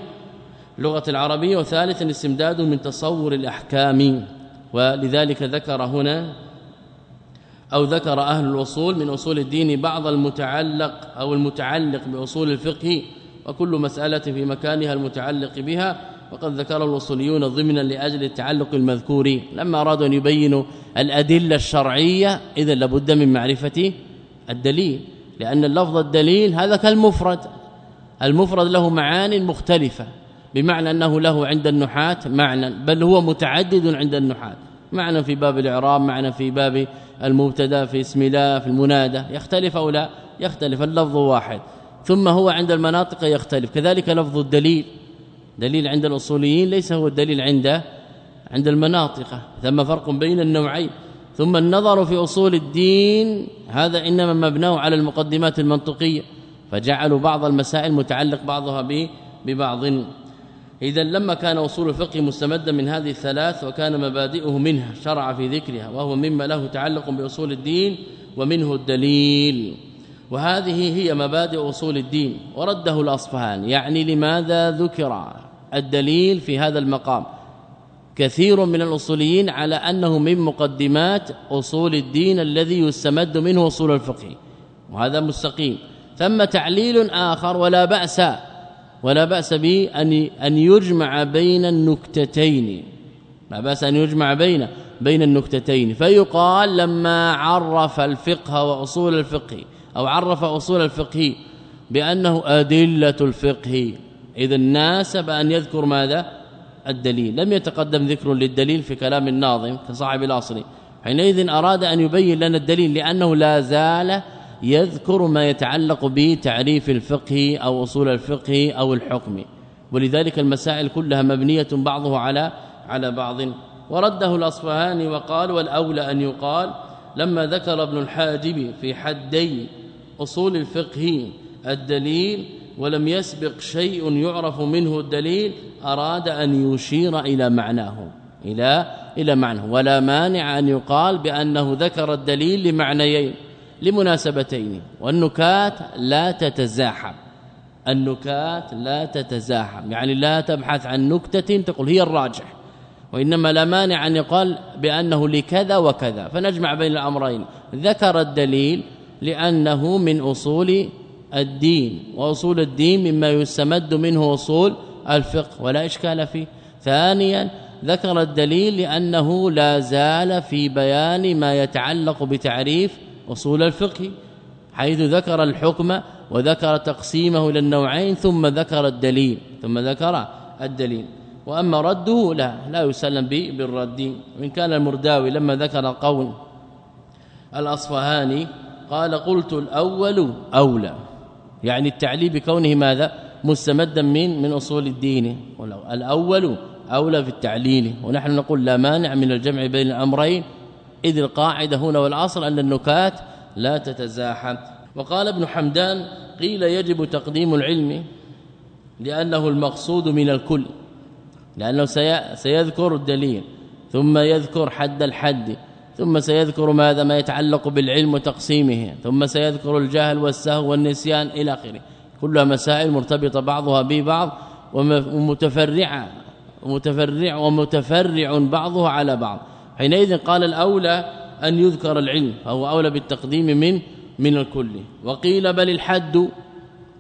لغة العربية وثالثا استمداده من تصور الأحكام. ولذلك ذكر هنا أو ذكر أهل الوصول من أصول الدين بعض المتعلق أو المتعلق بأصول الفقه وكل مسألة في مكانها المتعلق بها وقد ذكر الوصوليون ضمنا لأجل التعلق المذكور. لما أرادوا أن يبينوا الأدلة الشرعية اذا لابد من معرفة الدليل لأن اللفظ الدليل هذا كالمفرد. المفرد له معان مختلفة بمعنى أنه له عند النحاة معنى بل هو متعدد عند النحاة. معنى في باب الإعراب معنى في باب المبتدأ في اسم الله في المنادى. يختلف أو لا؟ يختلف اللفظ واحد. ثم هو عند المناطق يختلف. كذلك لفظ الدليل. دليل عند الأصوليين ليس هو الدليل عند عند المناطق. ثم فرق بين النوعين. ثم النظر في أصول الدين هذا إنما مبناه على المقدمات المنطقية. فجعلوا بعض المسائل متعلق بعضها ببعض. اذا لما كان أصول الفقه مستمدا من هذه الثلاث وكان مبادئه منها شرع في ذكرها وهو مما له تعلق بأصول الدين ومنه الدليل. وهذه هي مبادئ أصول الدين ورده الاصفهاني يعني لماذا ذكر الدليل في هذا المقام؟ كثير من الأصوليين على أنه من مقدمات أصول الدين الذي يستمد منه أصول الفقه وهذا مستقيم. ثم تعليل آخر ولا بأس ولا بأس به أن يجمع بين النكتتين. لا بأس أن يجمع بين بين النكتتين. فيقال لما عرف الفقه وأصول الفقه أو عرف أصول الفقه بأنه أدلة الفقه. إذا ناسب أن يذكر ماذا؟ الدليل. لم يتقدم ذكر للدليل في كلام الناظم كصاحب الأصل. حينئذ أراد أن يبين لنا الدليل لأنه لا زال يذكر ما يتعلق بتعريف الفقه أو أصول الفقه أو الحكم. ولذلك المسائل كلها مبنية بعضها على على بعض. ورده الأصفهاني وقال والأولى أن يقال لما ذكر ابن الحاجب في حدي أصول الفقه الدليل ولم يسبق شيء يعرف منه الدليل أراد أن يشير إلى معناه إلى إلى معنى ولا مانع أن يقال بأنه ذكر الدليل لمعنيين لمناسبتين. والنكات لا تتزاحم النكات لا تتزاحم. يعني لا تبحث عن نكتة تقول هي الراجح وإنما لا مانع أن يقال بأنه لكذا وكذا. فنجمع بين الأمرين. ذكر الدليل لأنه من أصول الدين وأصول الدين مما يستمد منه أصول الفقه ولا إشكال فيه. ثانيا ذكر الدليل لأنه لا زال في بيان ما يتعلق بتعريف أصول الفقه حيث ذكر الحكم وذكر تقسيمه إلى النوعين ثم ذكر الدليل ثم ذكر الدليل. وأما رده لا لا يسلم به بالرد. وإن كان المرداوي لما ذكر قول الأصفهاني قال قلت الأول أولى. يعني التعليل بكونه ماذا؟ مستمدا من من أصول الدين. الأول أولى في التعليل. ونحن نقول لا مانع من الجمع بين الأمرين. إذ القاعدة هنا والاصل أن النكات لا تتزاحم. وقال ابن حمدان قيل يجب تقديم العلم لأنه المقصود من الكل. لأنه سيذكر الدليل. ثم يذكر حد الحد. ثم سيذكر ماذا ما يتعلق بالعلم وتقسيمه ثم سيذكر الجهل والسهو والنسيان إلى آخره. كلها مسائل مرتبطة بعضها ببعض ومتفرعة ومتفرع ومتفرع بعضها على بعض. حينئذ قال الأولى أن يذكر العلم فهو أولى بالتقديم من من الكل. وقيل بل الحد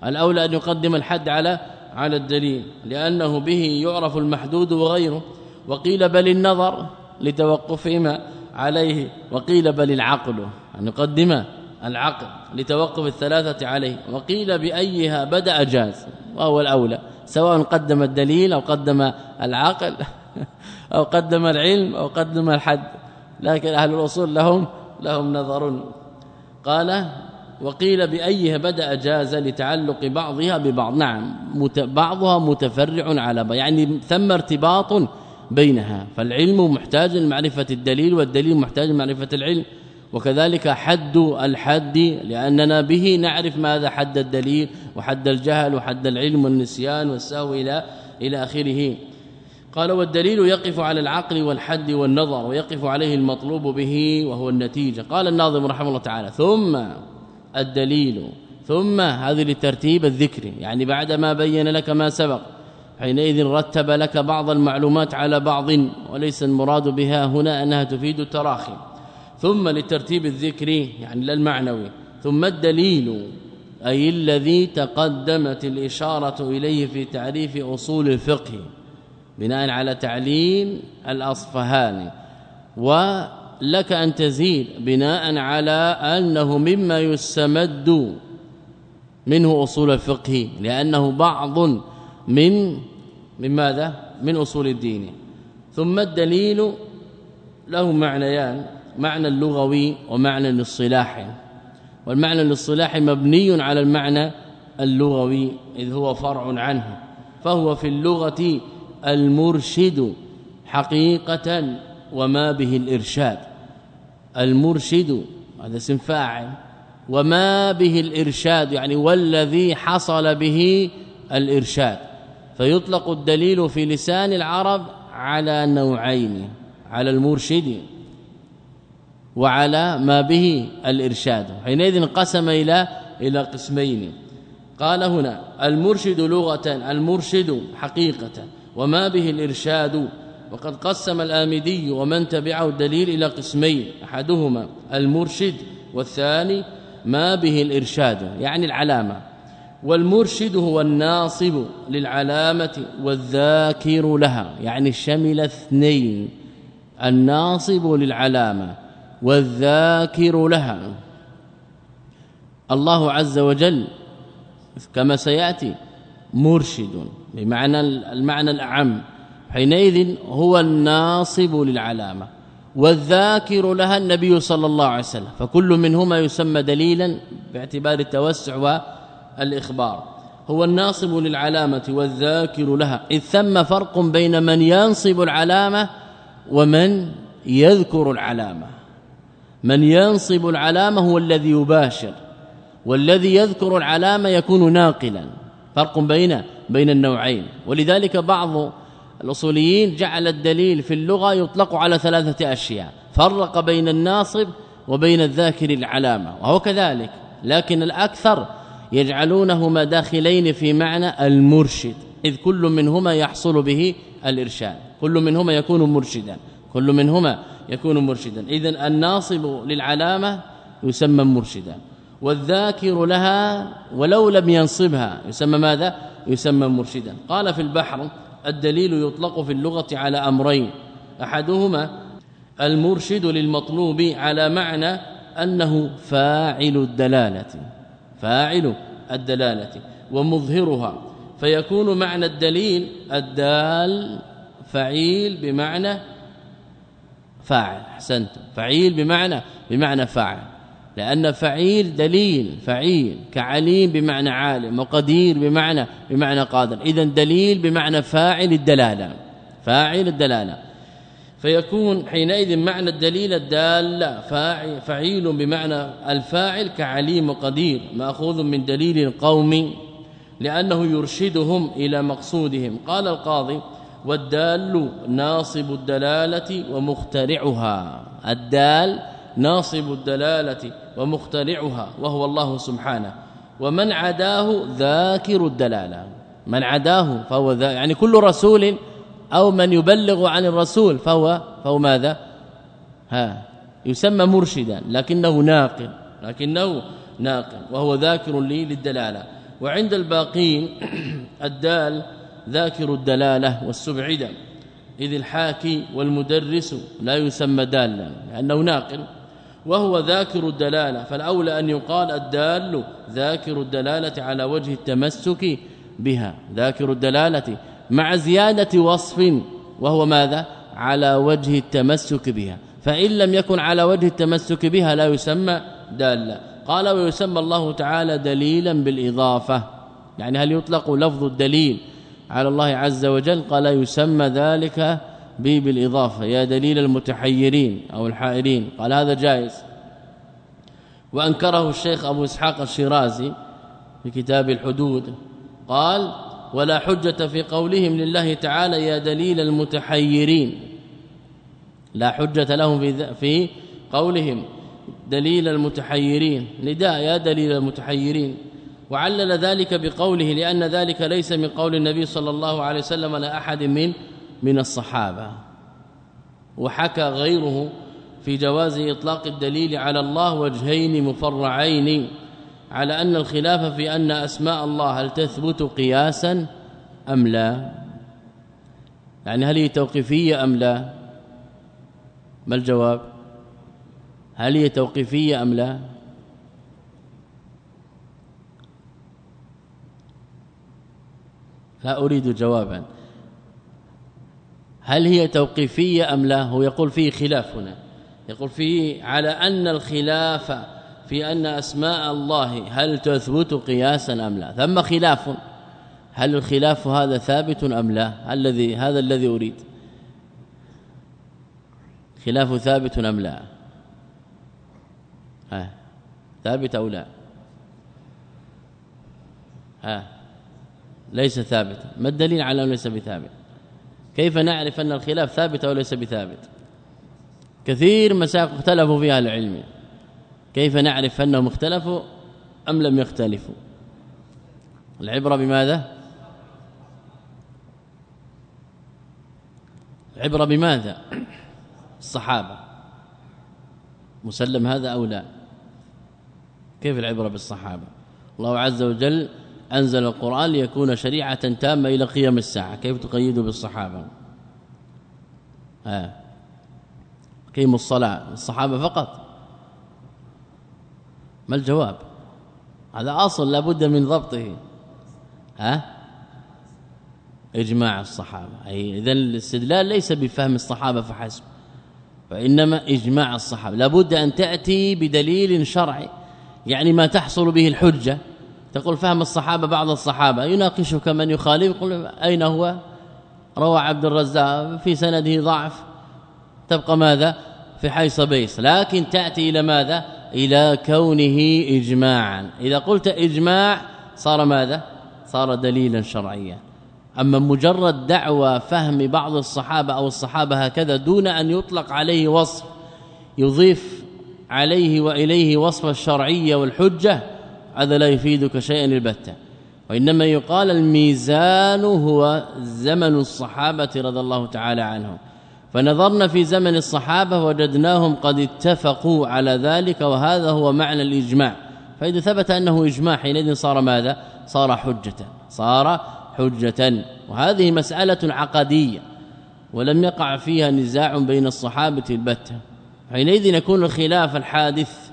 الأولى أن يقدم الحد على على الدليل لأنه به يعرف المحدود وغيره. وقيل بل النظر لتوقفهما عليه وقيل بل العقل أن يقدم العقل لتوقف الثلاثة عليه وقيل بأيها بدأ جاز وهو الأولى سواء قدم الدليل أو قدم العقل أو قدم العلم أو قدم الحد لكن أهل الأصول لهم لهم نظر. قال وقيل بأيها بدأ جاز لتعلق بعضها ببعض. نعم بعضها متفرع على بعض يعني ثم ارتباط بينها. فالعلم محتاج لمعرفة الدليل والدليل محتاج لمعرفة العلم. وكذلك حد الحد لأننا به نعرف ماذا حد الدليل وحد الجهل وحد العلم والنسيان والسهو إلى إلى آخره. قال والدليل يقف على العقل والحد والنظر ويقف عليه المطلوب به وهو النتيجة. قال الناظم رحمه الله تعالى ثم الدليل ثم هذه لترتيب الذكر. يعني بعد ما بين لك ما سبق. حينئذ رتب لك بعض المعلومات على بعض وليس المراد بها هنا أنها تفيد التراخي. ثم لترتيب الذكر يعني لا المعنوي ثم الدليل أي الذي تقدمت الإشارة إليه في تعريف أصول الفقه بناء على تعليم الأصفهاني ولك أن تزيد بناء على أنه مما يستمد منه أصول الفقه لأنه بعض من من ماذا؟ من أصول الدين. ثم الدليل له معنيان معنى اللغوي ومعنى الاصطلاحي والمعنى الاصطلاحي مبني على المعنى اللغوي إذ هو فرع عنه. فهو في اللغة المرشد حقيقة وما به الإرشاد. المرشد هذا اسم فاعل وما به الإرشاد يعني والذي حصل به الإرشاد. فيطلق الدليل في لسان العرب على نوعين على المرشد وعلى ما به الإرشاد. حينئذ انقسم إلى إلى قسمين. قال هنا المرشد لغة المرشد حقيقة. وما به الإرشاد؟ وقد قسم الآمدي ومن تبعه الدليل إلى قسمين. أحدهما المرشد والثاني ما به الإرشاد يعني العلامة. والمرشد هو الناصب للعلامة والذاكر لها يعني شمل اثنين الناصب للعلامة والذاكر لها. الله عز وجل كما سيأتي مرشد بمعنى المعنى الأعم حينئذ هو الناصب للعلامة والذاكر لها النبي صلى الله عليه وسلم فكل منهما يسمى دليلا باعتبار التوسع والاخبار هو الناصب للعلامة والذاكر لها. إذ ثم فرق بين من ينصب العلامة ومن يذكر العلامة. من ينصب العلامة هو الذي يباشر والذي يذكر العلامة يكون ناقلا. فرق بين بين النوعين. ولذلك بعض الأصوليين جعل الدليل في اللغة يطلق على ثلاثة أشياء. فرق بين الناصب وبين الذاكر العلامة وهو كذلك. لكن الأكثر يجعلونهما داخلين في معنى المرشد. إذ كل منهما يحصل به الإرشاد. كل منهما يكون مرشدا. كل منهما يكون مرشدا. اذا الناصب للعلامة يسمى مرشدا. والذاكر لها ولو لم ينصبها يسمى ماذا؟ يسمى مرشدا. قال في البحر الدليل يطلق في اللغة على أمرين. أحدهما المرشد للمطلوب على معنى أنه فاعل الدلالة. فاعل الدلالة ومظهرها. فيكون معنى الدليل الدال فعيل بمعنى فاعل. احسنت فعيل بمعنى بمعنى فاعل. لأن فعيل دليل فعيل كعليم بمعنى عالم وقدير بمعنى بمعنى قادر. اذا دليل بمعنى فاعل الدلالة. فاعل الدلالة. فيكون حينئذ معنى الدليل الدال فعيل بمعنى الفاعل كعليم وقدير مأخوذ من دليل القوم لأنه يرشدهم إلى مقصودهم. قال القاضي والدال ناصب الدلالة ومخترعها. الدال ناصب الدلالة ومخترعها وهو الله سبحانه. ومن عداه ذاكر الدلالة. من عداه فهو ذا يعني كل رسول أو من يبلغ عن الرسول فهو فهو ماذا؟ ها يسمى مرشدا لكنه ناقل لكنه ناقل وهو ذاكر لي للدلالة. وعند الباقين الدال ذاكر الدلالة والسبعدة إذ الحاكي والمدرس لا يسمى دالا لأنه ناقل. وهو ذاكر الدلالة فالأولى أن يقال الدال ذاكر الدلالة على وجه التمسك بها ذاكر الدلالة مع زيادة وصف وهو ماذا؟ على وجه التمسك بها. فإن لم يكن على وجه التمسك بها لا يسمى دالا. قال ويسمى الله تعالى دليلا بالإضافة. يعني هل يطلق لفظ الدليل على الله عز وجل؟ قال يسمى ذلك به بالإضافة. يا دليل المتحيرين أو الحائرين. قال هذا جائز. وأنكره الشيخ أبو إسحاق الشيرازي في كتاب الحدود. قال ولا حجة في قولهم لله تعالى يا دليل المتحيرين. لا حجة لهم في في قولهم دليل المتحيرين. نداء يا دليل المتحيرين. وعلل ذلك بقوله لأن ذلك ليس من قول النبي صلى الله عليه وسلم لا أحد من من الصحابة. وحكى غيره في جواز إطلاق الدليل على الله وجهين مفرعين. على أن الخلاف في أن أسماء الله هل تثبت قياسا أم لا؟ يعني هل هي توقيفية أم لا؟ ما الجواب؟ هل هي توقيفية أم لا؟ لا أريد جوابا. هل هي توقيفية أم لا؟ هو يقول فيه خلاف هنا. يقول فيه على أن الخلاف في أن أسماء الله هل تثبت قياسا أم لا؟ ثم خلاف. هل الخلاف هذا ثابت أم لا؟ الذي هذا الذي أريد. خلاف ثابت أم لا؟ ها ثابت أو لا؟ ها ليس ثابت. ما الدليل على أنه ليس بثابت؟ كيف نعرف أن الخلاف ثابت أو ليس بثابت؟ كثير مسائل اختلفوا فيها العلم. كيف نعرف أنهم اختلفوا أم لم يختلفوا؟ العبرة بماذا؟ العبرة بماذا؟ الصحابة. مسلم هذا أو لا؟ كيف العبرة بالصحابة؟ الله عز وجل أنزل القرآن ليكون شريعة تامة إلى قيام الساعة. كيف تقيد بالصحابة؟ ها. قيم الصلاة. الصحابة فقط. ما الجواب؟ هذا أصل لابد من ضبطه. ها؟ إجماع الصحابة. أي اذا الاستدلال ليس بفهم الصحابة فحسب وانما إجماع الصحابة. لابد أن تأتي بدليل شرعي يعني ما تحصل به الحجة. تقول فهم الصحابة بعض الصحابة. يناقشك من يخالف يقول أين هو؟ روى عبد الرزاق في سنده ضعف. تبقى ماذا؟ في حيث بيس. لكن تأتي إلى ماذا؟ إلى كونه إجماعا. إذا قلت إجماع صار ماذا؟ صار دليلا شرعيا. أما مجرد دعوى فهم بعض الصحابة أو الصحابة هكذا دون أن يطلق عليه وصف يضيف عليه وإليه وصف الشرعية والحجة هذا لا يفيدك شيئا البتة. وإنما يقال الميزان هو زمن الصحابة رضي الله تعالى عنهم. فنظرنا في زمن الصحابة وجدناهم قد اتفقوا على ذلك وهذا هو معنى الإجماع. فإذا ثبت أنه إجماع حينئذ صار ماذا؟ صار حجة صار حجة. وهذه مسألة عقدية ولم يقع فيها نزاع بين الصحابة البتة. حينئذ يكون الخلاف الحادث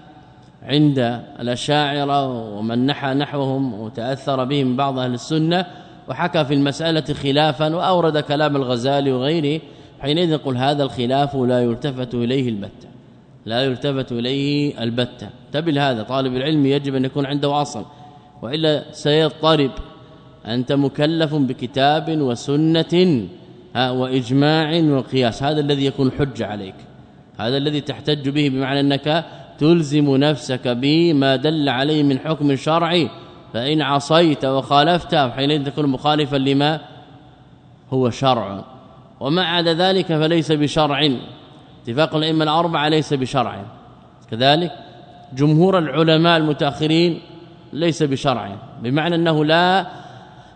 عند الأشاعرة ومن نحى نحوهم وتأثر بهم بعض أهل السنة وحكى في المسألة خلافا وأورد كلام الغزالي وغيره حينئذ نقول هذا الخلاف لا يلتفت إليه البتة لا يلتفت إليه البتة. تبل هذا طالب العلم يجب أن يكون عنده أصل وإلا سيضطرب. أنت مكلف بكتاب وسنة وإجماع وقياس. هذا الذي يكون حجة عليك. هذا الذي تحتج به بمعنى أنك تلزم نفسك بما دل عليه من حكم شرعي. فإن عصيت وخالفت حينئذ تكون مخالفا لما هو شرع. وما عدا ذلك فليس بشرع. اتفاق الأئمة الأربعة ليس بشرع. كذلك جمهور العلماء المتأخرين ليس بشرع بمعنى أنه لا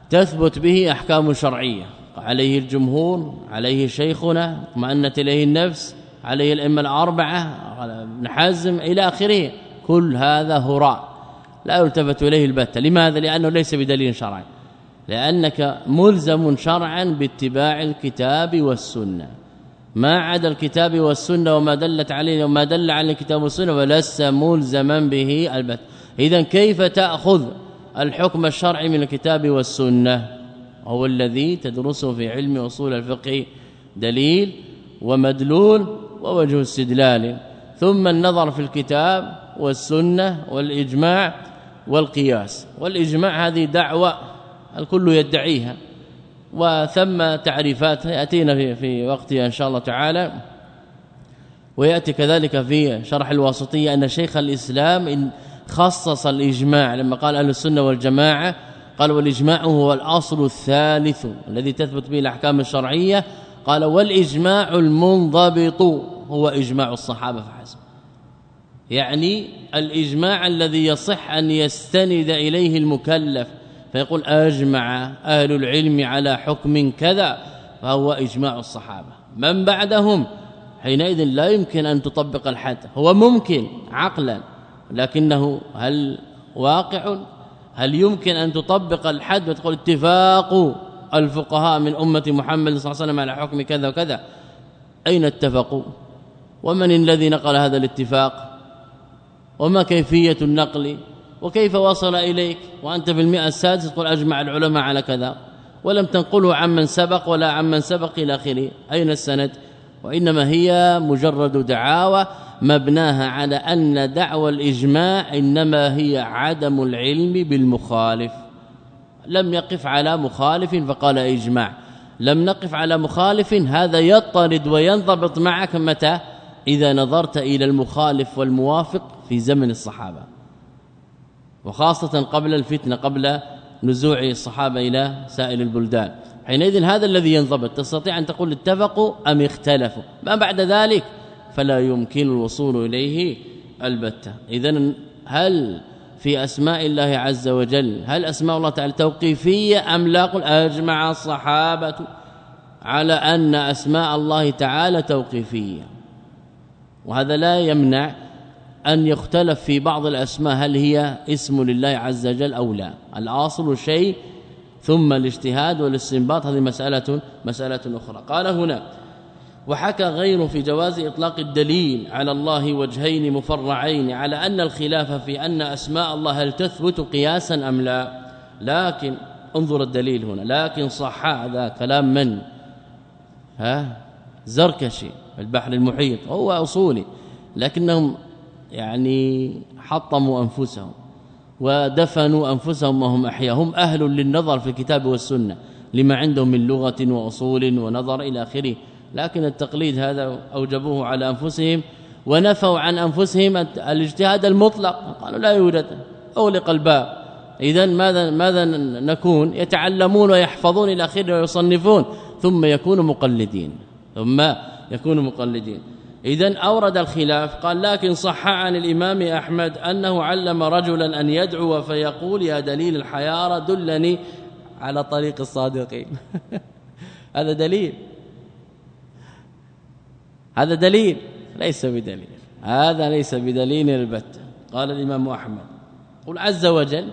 تثبت به أحكام شرعية. عليه الجمهور عليه شيخنا اطمأنت إليه النفس عليه الأئمة الأربعة ابن حزم إلى آخره. كل هذا هراء لا يلتفت إليه البتة. لماذا؟ لأنه ليس بدليل شرعي. لأنك ملزم شرعا باتباع الكتاب والسنة. ما عدا الكتاب والسنة وما دلت عليه وما دل على الكتاب والسنة ولست ملزما به البتة اذا كيف تأخذ الحكم الشرعي من الكتاب والسنة؟ هو الذي تدرسه في علم أصول الفقه دليل ومدلول ووجه استدلال. ثم النظر في الكتاب والسنة والإجماع والقياس. والإجماع هذه دعوة الكل يدعيها. وثم تعريفات يأتينا في في وقتها إن شاء الله تعالى. ويأتي كذلك في شرح الواسطية أن شيخ الإسلام إن خصص الإجماع لما قال أهل السنة والجماعة قال والإجماع هو الأصل الثالث الذي تثبت به الأحكام الشرعية. قال والإجماع المنضبط هو إجماع الصحابة فحسب. يعني الإجماع الذي يصح أن يستند إليه المكلف. فيقول أجمع أهل العلم على حكم كذا فهو إجماع الصحابة. من بعدهم؟ حينئذ لا يمكن أن تطبق الحد هو ممكن عقلا لكنه هل واقع؟ هل يمكن أن تطبق الحد وتقول اتفاق الفقهاء من أمة محمد صلى الله عليه وسلم على حكم كذا وكذا؟ أين اتفقوا؟ ومن الذي نقل هذا الاتفاق؟ وما كيفية النقل؟ وكيف وصل إليك؟ وأنت في المئة السادسة تقول أجمع العلماء على كذا. ولم تنقله عمن سبق ولا عمن سبق إلى آخره. أين السند؟ وإنما هي مجرد دعاوى مبناها على أن دعوى الإجماع إنما هي عدم العلم بالمخالف. لم يقف على مخالف فقال إجماع. لم نقف على مخالف هذا يطرد وينضبط معك متى؟ إذا نظرت إلى المخالف والموافق في زمن الصحابة. وخاصة قبل الفتنة قبل نزوع الصحابة إلى سائر البلدان. حينئذ هذا الذي ينضبط تستطيع أن تقول اتفقوا أم اختلفوا. ما بعد ذلك فلا يمكن الوصول إليه البتة. إذا هل في أسماء الله عز وجل هل أسماء الله تعالى توقيفية أم لا؟ قل أجمع الصحابة على أن أسماء الله تعالى توقيفية. وهذا لا يمنع أن يختلف في بعض الأسماء هل هي اسم لله عز وجل أو لا. الأصل شيء ثم الاجتهاد والاستنباط هذه مسألة مسألة أخرى. قال هنا وحكى غيره في جواز إطلاق الدليل على الله وجهين مفرعين على أن الخلاف في أن أسماء الله هل تثبت قياسا أم لا. لكن انظر الدليل هنا. لكن صح هذا كلام من؟ ها؟ زركشي البحر المحيط. هو أصولي. لكنهم يعني حطموا أنفسهم ودفنوا أنفسهم وهم أحياء هم أهل للنظر في الكتاب والسنة لما عندهم من لغة وأصول ونظر إلى آخره. لكن التقليد هذا أوجبوه على أنفسهم ونفوا عن أنفسهم الاجتهاد المطلق. قالوا لا يوجد أغلق الباب. اذا ماذا ماذا نكون؟ يتعلمون ويحفظون إلى آخره ويصنفون ثم يكونوا مقلدين. ثم يكونوا مقلدين. اذا أورد الخلاف قال لكن صح عن الإمام أحمد أنه علم رجلا أن يدعو فيقول يا دليل الحيارة دلني على طريق الصادقين. هذا دليل. هذا دليل ليس بدليل. هذا ليس بدليل البتة قال الإمام أحمد. قل عز وجل.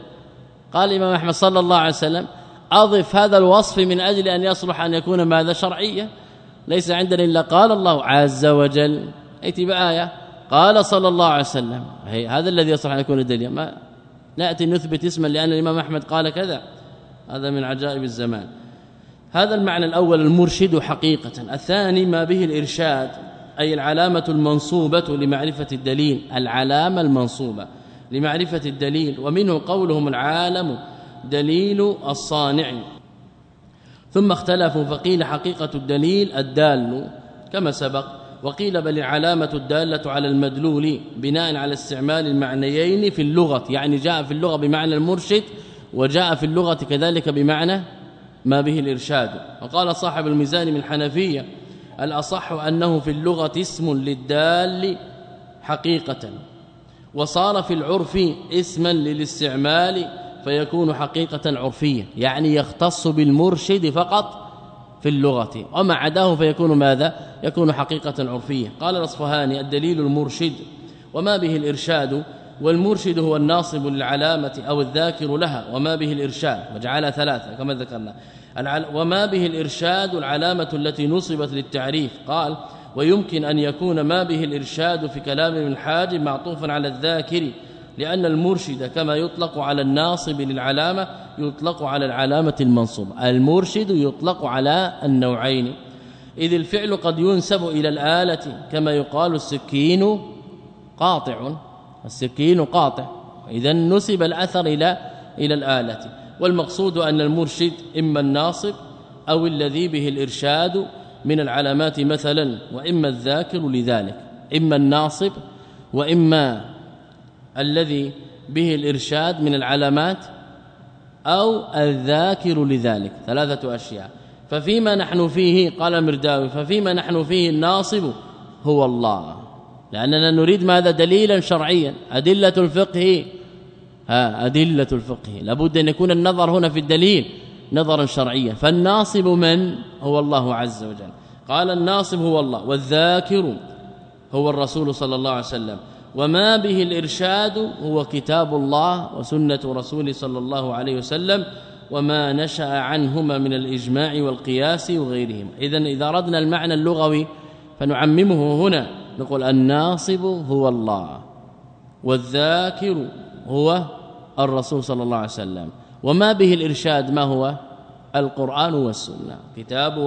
قال الإمام أحمد صلى الله عليه وسلم أضف هذا الوصف من أجل أن يصلح أن يكون ماذا؟ شرعيا. ليس عندنا إلا قال الله عز وجل. ايتي بايه قال صلى الله عليه وسلم. هي هذا الذي يصلح أن يكون دليلا ما نأتي نثبت اسما لأن الإمام أحمد قال كذا. هذا من عجائب الزمان. هذا المعنى الأول المرشد حقيقة. الثاني ما به الإرشاد أي العلامة المنصوبة لمعرفة الدليل. العلامة المنصوبة لمعرفة الدليل. ومنه قولهم العالم دليل الصانع. ثم اختلفوا فقيل حقيقة الدليل الدال كما سبق وقيل بل العلامة الدالة على المدلول بناء على استعمال المعنيين في اللغة يعني جاء في اللغة بمعنى المرشد وجاء في اللغة كذلك بمعنى ما به الإرشاد. وقال صاحب الميزان من الحنفية الأصح أنه في اللغة اسم للدال حقيقة وصار في العرف اسما للاستعمال فيكون حقيقة عرفية يعني يختص بالمرشد فقط في اللغة. وما عداه فيكون ماذا؟ يكون حقيقة عرفية قال الأصفهاني الدليل المرشد. وما به الإرشاد؟ والمرشد هو الناصب للعلامة أو الذاكر لها. وما به الإرشاد؟ وجعلها ثلاثة كما ذكرنا. وما به الإرشاد؟ العلامة التي نصبت للتعريف. قال ويمكن أن يكون ما به الإرشاد في كلام من حاج معطوفا على الذاكر. لأن المرشد كما يطلق على الناصب للعلامة يطلق على العلامة المنصوبة. المرشد يطلق على النوعين. إذ الفعل قد ينسب إلى الآلة كما يقال السكين قاطع. السكين قاطع. إذا نسب الأثر إلى إلى الآلة. والمقصود أن المرشد إما الناصب أو الذي به الإرشاد من العلامات مثلا وإما الذاكر لذلك. إما الناصب وإما الذي به الإرشاد من العلامات أو الذاكر لذلك ثلاثة أشياء. ففيما نحن فيه قال المرداوي ففيما نحن فيه الناصب هو الله. لأننا نريد ماذا؟ دليلا شرعيا. أدلة الفقه. ها أدلة الفقه. لابد أن يكون النظر هنا في الدليل نظرا شرعيا. فالناصب من؟ هو الله عز وجل. قال الناصب هو الله والذاكر هو الرسول صلى الله عليه وسلم. وما به الإرشاد هو كتاب الله وسنة رسول صلى الله عليه وسلم وما نشأ عنهما من الإجماع والقياس وغيرهم اذا إذا أردنا المعنى اللغوي فنعممه هنا. نقول الناصب هو الله والذاكر هو الرسول صلى الله عليه وسلم. وما به الإرشاد ما هو؟ القرآن والسنة. كتاب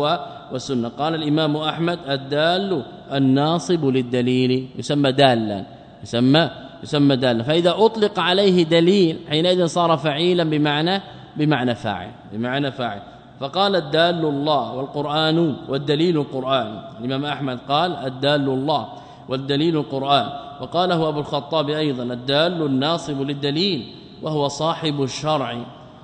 والسنة. قال الإمام أحمد الدال الناصب للدليل يسمى دالا. يسمى يسمى دالا فإذا أطلق عليه دليل حينئذ صار فعيلا بمعنى بمعنى فاعل بمعنى فاعل. فقال الدال الله والقرآن والدليل القرآن. الإمام أحمد قال الدال الله والدليل القرآن. وقاله أبو الخطاب أيضا الدال الناصب للدليل وهو صاحب الشرع.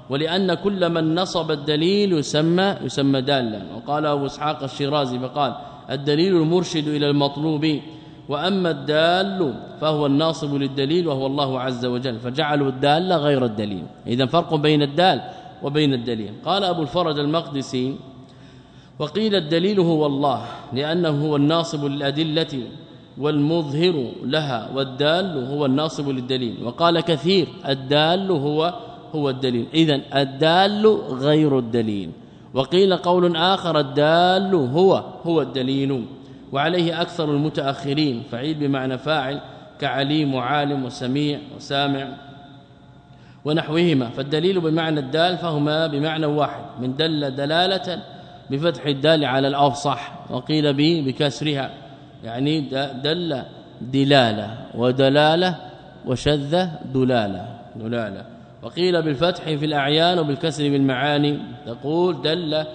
ولأن كل من نصب الدليل يسمى يسمى دالا. وقال أبو إسحاق الشيرازي فقال الدليل المرشد إلى المطلوب وأما الدال فهو الناصب للدليل وهو الله عز وجل فجعلوا الدال غير الدليل. اذا فرق بين الدال وبين الدليل. قال أبو الفرج المقدسي وقيل الدليل هو الله لأنه هو الناصب للأدلة والمظهر لها والدال هو الناصب للدليل. وقال كثير الدال هو هو الدليل. اذا الدال غير الدليل. وقيل قول آخر الدال هو هو الدليل. وعليه أكثر المتأخرين. فعيل بمعنى فاعل كعليم وعالم وسميع وسامع ونحوهما. فالدليل بمعنى الدال فهما بمعنى واحد من دل دلالة بفتح الدال على الافصح وقيل به بكسرها. يعني دل دلالة ودلالة وشذ دلالة دلالة. وقيل بالفتح في الأعيان وبالكسر بالمعاني تقول دل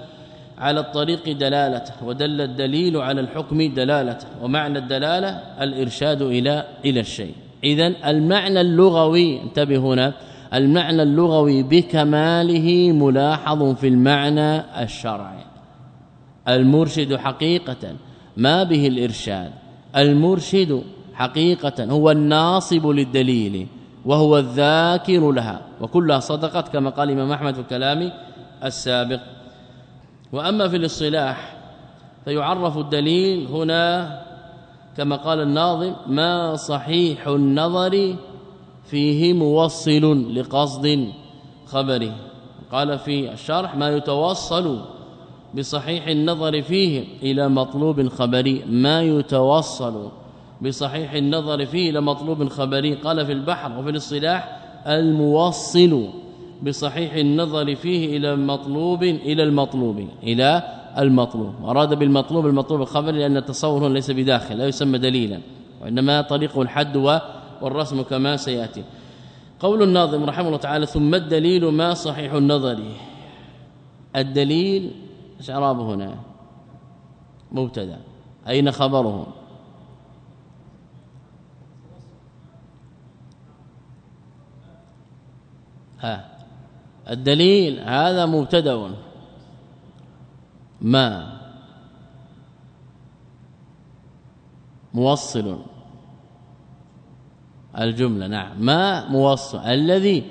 على الطريق دلاله ودل الدليل على الحكم دلاله ومعنى الدلالة الإرشاد إلى إلى الشيء. اذا المعنى اللغوي انتبه هنا المعنى اللغوي بكماله ملاحظ في المعنى الشرعي. المرشد حقيقة ما به الإرشاد. المرشد حقيقة هو الناصب للدليل وهو الذاكر لها. وكلها صدقت كما قال امام أحمد في كلامه السابق. وأما في الاصطلاح فيعرف الدليل هنا كما قال الناظم ما صحيح النظر فيه موصل لقصد خبره. قال في الشرح ما يتوصل بصحيح النظر فيه إلى مطلوب خبري. ما يتوصل بصحيح النظر فيه إلى مطلوب خبري. قال في البحر وفي الاصطلاح الموصل بصحيح النظر فيه إلى مطلوب إلى المطلوب إلى المطلوب. أراد بالمطلوب المطلوب الخبري لأن التصور ليس بداخل لا يسمى دليلا وإنما طريق الحد والرسم كما سيأتي. قول الناظم رحمه الله تعالى ثم الدليل ما صحيح النظر الدليل اعرابه هنا؟ مبتدا. أين خبره؟ ها. الدليل هذا مبتدأ. ما؟ موصل. الجملة نعم. ما موصل؟ الذي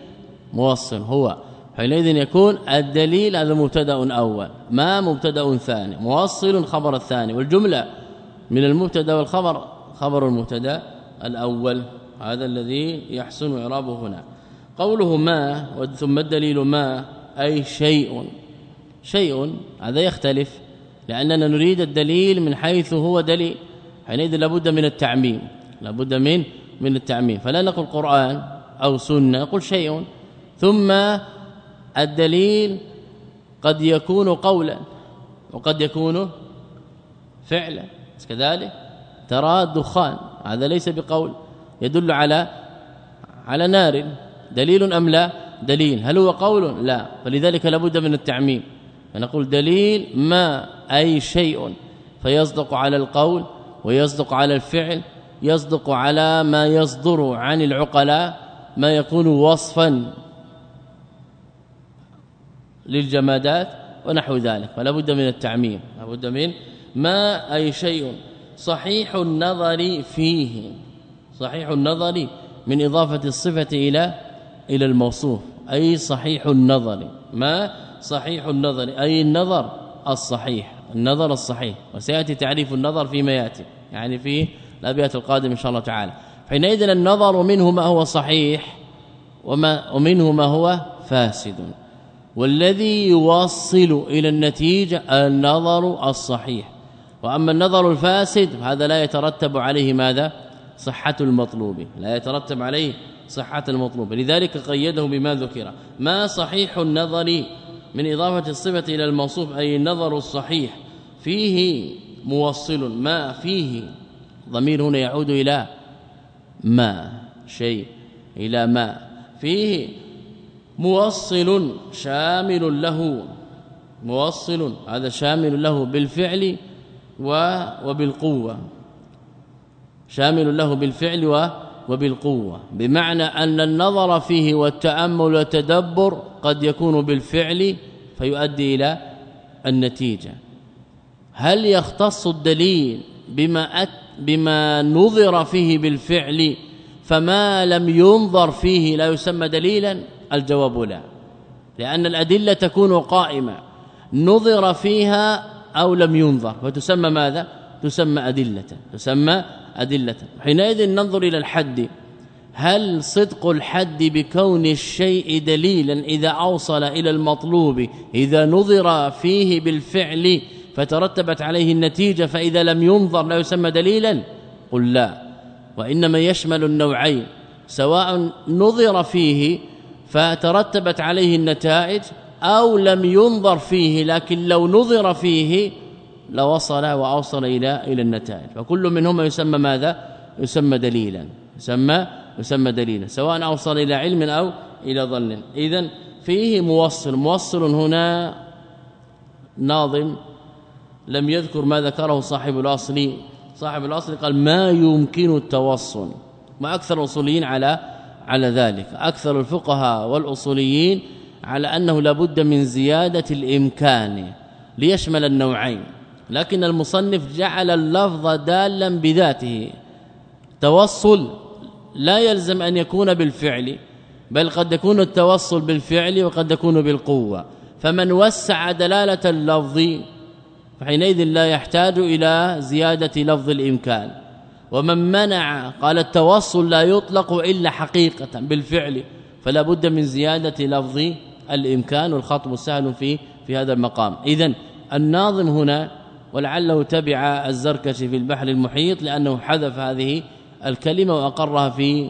موصل هو. حينئذ يكون الدليل هذا مبتدأ أول. ما مبتدأ ثاني؟ موصل خبر الثاني. والجملة من المبتدأ والخبر خبر المبتدأ الأول. هذا الذي يحسن إعرابه هنا. قوله ما ثم الدليل ما أي شيء. شيء هذا يختلف لأننا نريد الدليل من حيث هو دليل. حينئذ لابد من التعميم لابد من من التعميم. فلا نقول قرآن أو سنة نقول شيء. ثم الدليل قد يكون قولا وقد يكون فعلا. كذلك ترى الدخان هذا ليس بقول يدل على على نار. دليل أم لا؟ دليل. هل هو قول؟ لا. فلذلك لابد من التعميم. فنقول دليل ما أي شيء. فيصدق على القول ويصدق على الفعل يصدق على ما يصدر عن العقلاء ما يكون وصفا للجمادات ونحو ذلك. فلا بد من التعميم. لا بد من ما أي شيء. صحيح النظر فيه. صحيح النظر من إضافة الصفة إلى إلى الموصوف. أي صحيح النظر. ما صحيح النظر؟ أي النظر الصحيح. النظر الصحيح. وسيأتي تعريف النظر فيما يأتي. يعني في الأبيات القادمة إن شاء الله تعالى. حينئذ النظر منه ما هو صحيح وما ومنه ما هو فاسد. والذي يوصل إلى النتيجة النظر الصحيح. وأما النظر الفاسد هذا لا يترتب عليه ماذا؟ صحة المطلوب. لا يترتب عليه صحة المطلوب. لذلك قيده بما ذكر. ما صحيح النظر من إضافة الصفة إلى الموصوف أي النظر الصحيح. فيه موصل. ما فيه. ضمير هنا يعود إلى ما. شيء. إلى ما. فيه موصل شامل له. موصل. هذا شامل له بالفعل وبالقوة. شامل له بالفعل وبالقوة بمعنى أن النظر فيه والتأمل والتدبر قد يكون بالفعل فيؤدي إلى النتيجة. هل يختص الدليل بما بما نظر فيه بالفعل فما لم ينظر فيه لا يسمى دليلا؟ الجواب لا لأن الأدلة تكون قائمة. نظر فيها أو لم ينظر فتسمى ماذا؟ تسمى أدلة تسمى أدلة. حينئذ ننظر إلى الحد. هل صدق الحد بكون الشيء دليلا إذا أوصل إلى المطلوب إذا نظر فيه بالفعل فترتبت عليه النتيجة فإذا لم ينظر لا يسمى دليلا؟ قل لا. وإنما يشمل النوعين. سواء نظر فيه فترتبت عليه النتائج أو لم ينظر فيه لكن لو نظر فيه لوصل واوصل إلى إلى النتائج. فكل منهما يسمى ماذا؟ يسمى دليلا. يسمى يسمى دليلا. سواء أوصل إلى علم أو إلى ظن. اذا فيه موصل. موصل هنا ناظم. لم يذكر ما ذكره صاحب الأصل. صاحب الأصل قال ما يمكن التوصل. ما أكثر الأصوليين على على ذلك. أكثر الفقهاء والأصوليين على أنه لابد من زيادة الإمكان ليشمل النوعين. لكن المصنف جعل اللفظ دالا بذاته. توصل لا يلزم أن يكون بالفعل بل قد يكون التوصل بالفعل وقد يكون بالقوة. فمن وسع دلالة اللفظ فحينئذ لا يحتاج إلى زيادة لفظ الإمكان. ومن منع قال التوصل لا يطلق إلا حقيقة بالفعل فلا بد من زيادة لفظ الإمكان والخطب سهل في في هذا المقام. اذا الناظم هنا ولعله تبع الزركشي في البحر المحيط لأنه حذف هذه الكلمة وأقرها في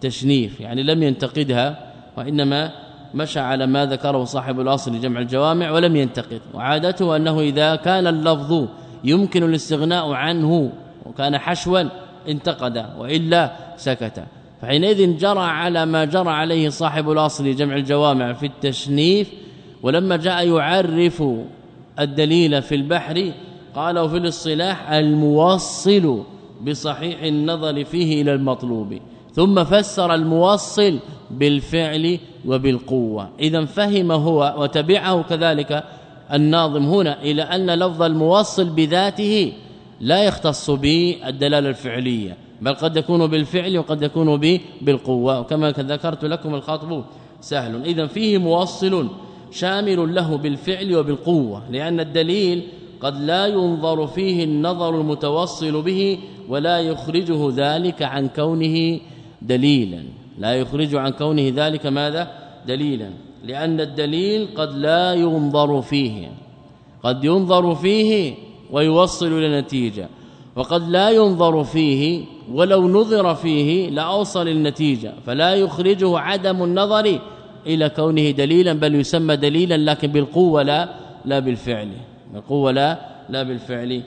تشنيف يعني لم ينتقدها وإنما مشى على ما ذكره صاحب الأصل لجمع الجوامع ولم ينتقد وعادته أنه إذا كان اللفظ يمكن الاستغناء عنه وكان حشوا انتقد وإلا سكت فحينئذ جرى على ما جرى عليه صاحب الأصل لجمع الجوامع في التشنيف ولما جاء يعرف الدليل في البحر قالوا في الاصطلاح الموصل بصحيح النظر فيه إلى المطلوب ثم فسر الموصل بالفعل وبالقوة. اذا فهم هو وتبعه كذلك الناظم هنا إلى أن لفظ الموصل بذاته لا يختص بالدلالة الفعلية بل قد يكون بالفعل وقد يكون بالقوة. وكما ذكرت لكم الخاطب سهل. اذا فيه موصل شامل له بالفعل وبالقوة لأن الدليل قد لا ينظر فيه النظر المتوصل به ولا يخرجه ذلك عن كونه دليلا. لا يخرج عن كونه ذلك ماذا؟ دليلا. لأن الدليل قد لا ينظر فيه. قد ينظر فيه ويوصل إلى نتيجة. وقد لا ينظر فيه ولو نظر فيه لأوصل النتيجة. فلا يخرجه عدم النظر إلى كونه دليلا بل يسمى دليلا لكن بالقوة لا لا بالفعل. بالقوة لا لا بالفعل.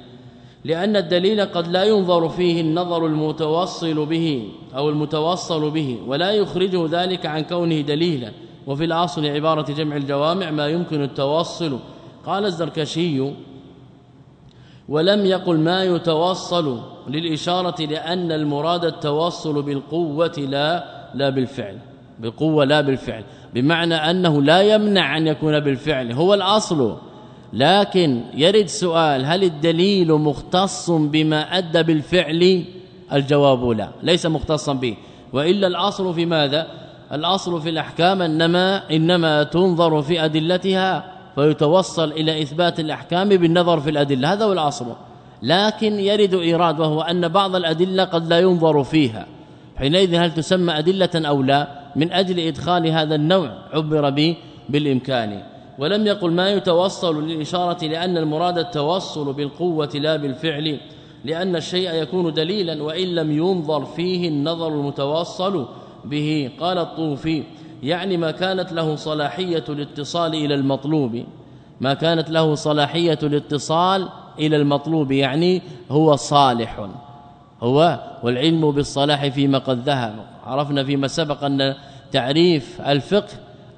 لأن الدليل قد لا ينظر فيه النظر المتوصل به أو المتوصل به ولا يخرجه ذلك عن كونه دليلا. وفي الأصل عبارة جمع الجوامع ما يمكن التوصل. قال الزركشي ولم يقل ما يتوصل للإشارة لأن المراد التوصل بالقوة لا لا بالفعل. بالقوه لا بالفعل. بمعنى أنه لا يمنع أن يكون بالفعل. هو الأصل. لكن يرد سؤال هل الدليل مختص بما أدى بالفعل؟ الجواب لا ليس مختصا به. وإلا الأصل في ماذا؟ الأصل في الأحكام إنما إنما تنظر في أدلتها فيتوصل إلى إثبات الأحكام بالنظر في الأدلة. هذا هو الأصل. لكن يرد إيراد وهو أن بعض الأدلة قد لا ينظر فيها. حينئذ هل تسمى أدلة أو لا؟ من أجل إدخال هذا النوع عبر به بالإمكان. ولم يقل ما يتوصل للإشارة لأن المراد التوصل بالقوة لا بالفعل لأن الشيء يكون دليلا وإن لم ينظر فيه النظر المتوصل به. قال الطوفي يعني ما كانت له صلاحية الاتصال إلى المطلوب. ما كانت له صلاحية الاتصال إلى المطلوب يعني هو صالح. هو والعلم بالصلاح فيما قد ذهب. عرفنا فيما سبق أن تعريف الفقه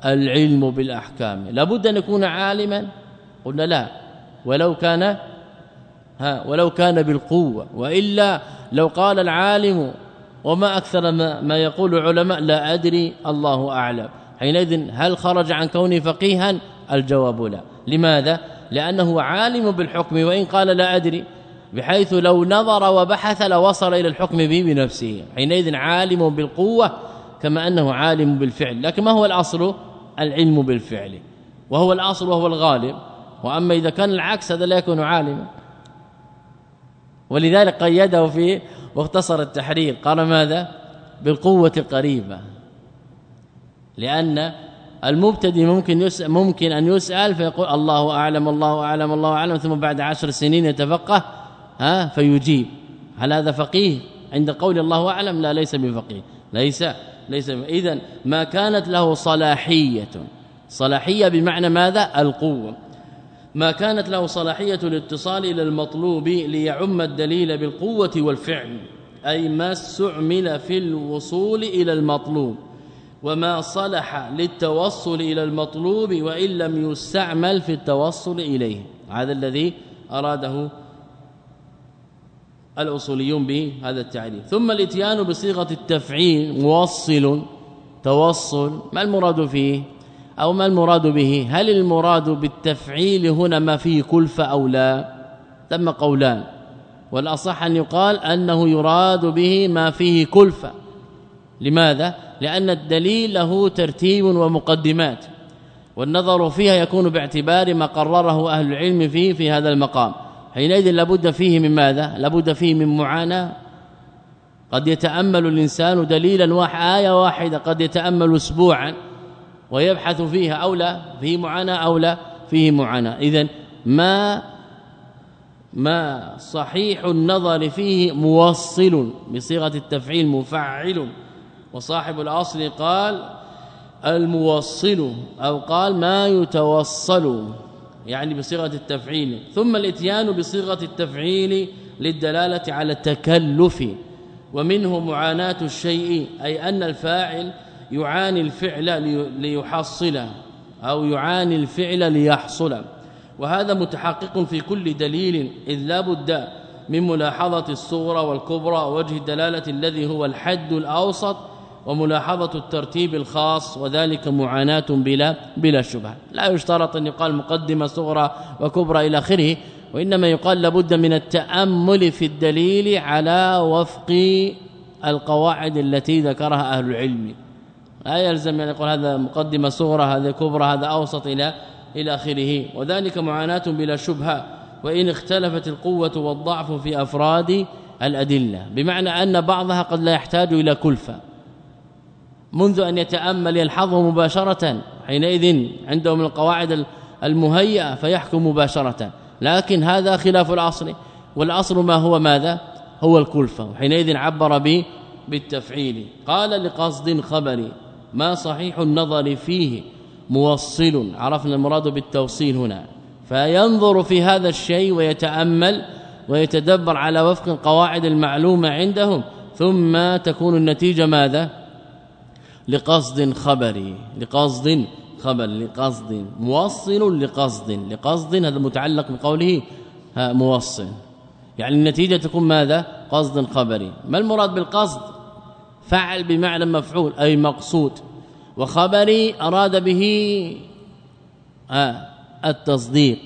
العلم بالأحكام. لابد أن يكون عالما. قلنا لا. ولو كان ها ولو كان بالقوة. وإلا لو قال العالم وما أكثر ما, ما يقول العلماء لا أدري. الله أعلم. حينئذ هل خرج عن كونه فقيها؟ الجواب لا. لماذا؟ لأنه عالم بالحكم. وإن قال لا أدري بحيث لو نظر وبحث لوصل إلى الحكم به بنفسه. حينئذ عالم بالقوة. كما أنه عالم بالفعل لكن ما هو الأصل؟ العلم بالفعل. وهو الأصل وهو الغالب. وأما إذا كان العكس هذا لا يكون عالما. ولذلك قيده في واختصر التحرير. قال ماذا؟ بالقوة القريبة. لأن المبتدئ ممكن يسأل ممكن أن يسأل فيقول الله أعلم الله أعلم الله أعلم ثم بعد عشر سنين يتفقه ها فيجيب. هل هذا فقيه؟ عند قول الله أعلم لا ليس بفقيه. ليس. ليس اذا ما كانت له صلاحية. صلاحية بمعنى ماذا؟ القوة. ما كانت له صلاحية الاتصال إلى المطلوب ليعم الدليل بالقوة والفعل أي ما استعمل في الوصول إلى المطلوب وما صلح للتوصل إلى المطلوب وإن لم يستعمل في التوصل إليه. هذا الذي أراده الأصوليون بهذا التعريف. ثم الإتيان بصيغة التفعيل موصل توصل. ما المراد فيه؟ أو ما المراد به؟ هل المراد بالتفعيل هنا ما فيه كلفه أو لا؟ ثم قولان. والأصح أن يقال أنه يراد به ما فيه كلفه لماذا؟ لأن الدليل له ترتيب ومقدمات. والنظر فيها يكون باعتبار ما قرره أهل العلم فيه في هذا المقام. حينئذ لابد فيه من ماذا؟ لابد فيه من معاناة. قد يتأمل الإنسان دليلا واحد آية واحدة قد يتأمل اسبوعا ويبحث فيها أو لا فيه معاناة أو لا فيه معاناة. اذا ما ما صحيح النظر فيه موصل بصيغة التفعيل مفعل. وصاحب الأصل قال الموصل أو قال ما يتوصل. يعني بصيغة التفعيل ثم الإتيان بصيغة التفعيل للدلالة على التكلف ومنه معاناة الشيء أي أن الفاعل يعاني الفعل ليحصله أو يعاني الفعل ليحصل. وهذا متحقق في كل دليل إذ لا بد من ملاحظة الصغرى والكبرى ووجه الدلالة الذي هو الحد الأوسط وملاحظة الترتيب الخاص وذلك معاناة بلا بلا شبهة. لا يشترط أن يقال مقدمة صغرى وكبرى إلى آخره وإنما يقال لابد من التأمل في الدليل على وفق القواعد التي ذكرها أهل العلم. لا يلزم أن يقول هذا مقدمة صغرى هذا كبرى هذا أوسط إلى إلى آخره. وذلك معاناة بلا شبهة وإن اختلفت القوة والضعف في أفراد الأدلة. بمعنى أن بعضها قد لا يحتاج إلى كلفة. منذ أن يتأمل يلحظه مباشرة حينئذ عندهم القواعد المهيئة فيحكم مباشرة. لكن هذا خلاف الأصل. والأصل ما هو ماذا؟ هو الكلفة. وحينئذ عبر به بالتفعيل. قال لقصد خبري ما صحيح النظر فيه موصل؟ عرفنا المراد بالتوصيل هنا. فينظر في هذا الشيء ويتأمل ويتدبر على وفق القواعد المعلومة عندهم. ثم تكون النتيجة ماذا؟ لقصد خبري لقصد خبر لقصد موصل لقصد لقصد هذا متعلق بقوله موصل. يعني النتيجة تكون ماذا؟ قصد خبري ما المراد بالقصد؟ فعل بمعنى مفعول أي مقصود. وخبري أراد به التصديق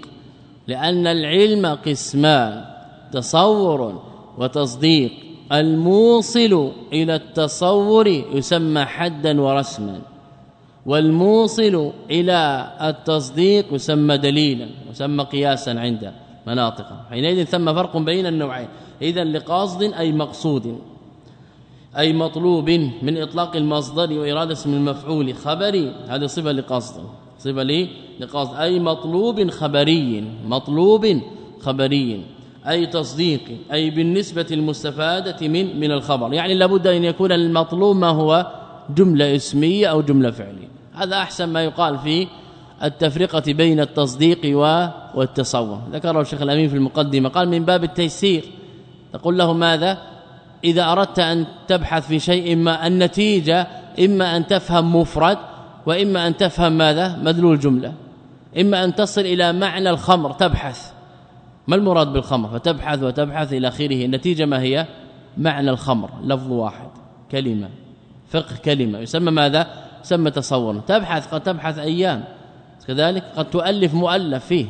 لأن العلم قسمان تصور وتصديق. الموصل إلى التصور يسمى حدا ورسما والموصل إلى التصديق يسمى دليلا يسمى قياسا عند مناطق حينئذ ثم فرق بين النوعين اذا لقاصد أي مقصود أي مطلوب من إطلاق المصدر وإرادة اسم المفعول خبري هذه صفة لقصد لي لقصد أي مطلوب خبري مطلوب خبري. أي تصديق أي بالنسبة المستفادة من من الخبر. يعني لابد أن يكون المطلوب ما هو جملة اسمية أو جملة فعلية. هذا أحسن ما يقال في التفرقة بين التصديق والتصور. ذكره الشيخ الأمين في المقدمة. قال من باب التيسير. تقول له ماذا؟ إذا أردت أن تبحث في شيء ما النتيجة إما أن تفهم مفرد وإما أن تفهم ماذا؟ مدلول جملة. إما أن تصل إلى معنى الخمر تبحث. ما المراد بالخمر؟ فتبحث وتبحث إلى آخره. النتيجة ما هي؟ معنى الخمر لفظ واحد كلمة فقه كلمة. يسمى ماذا؟ يسمى تصور تبحث قد تبحث أيام. كذلك قد تؤلف مؤلف فيه.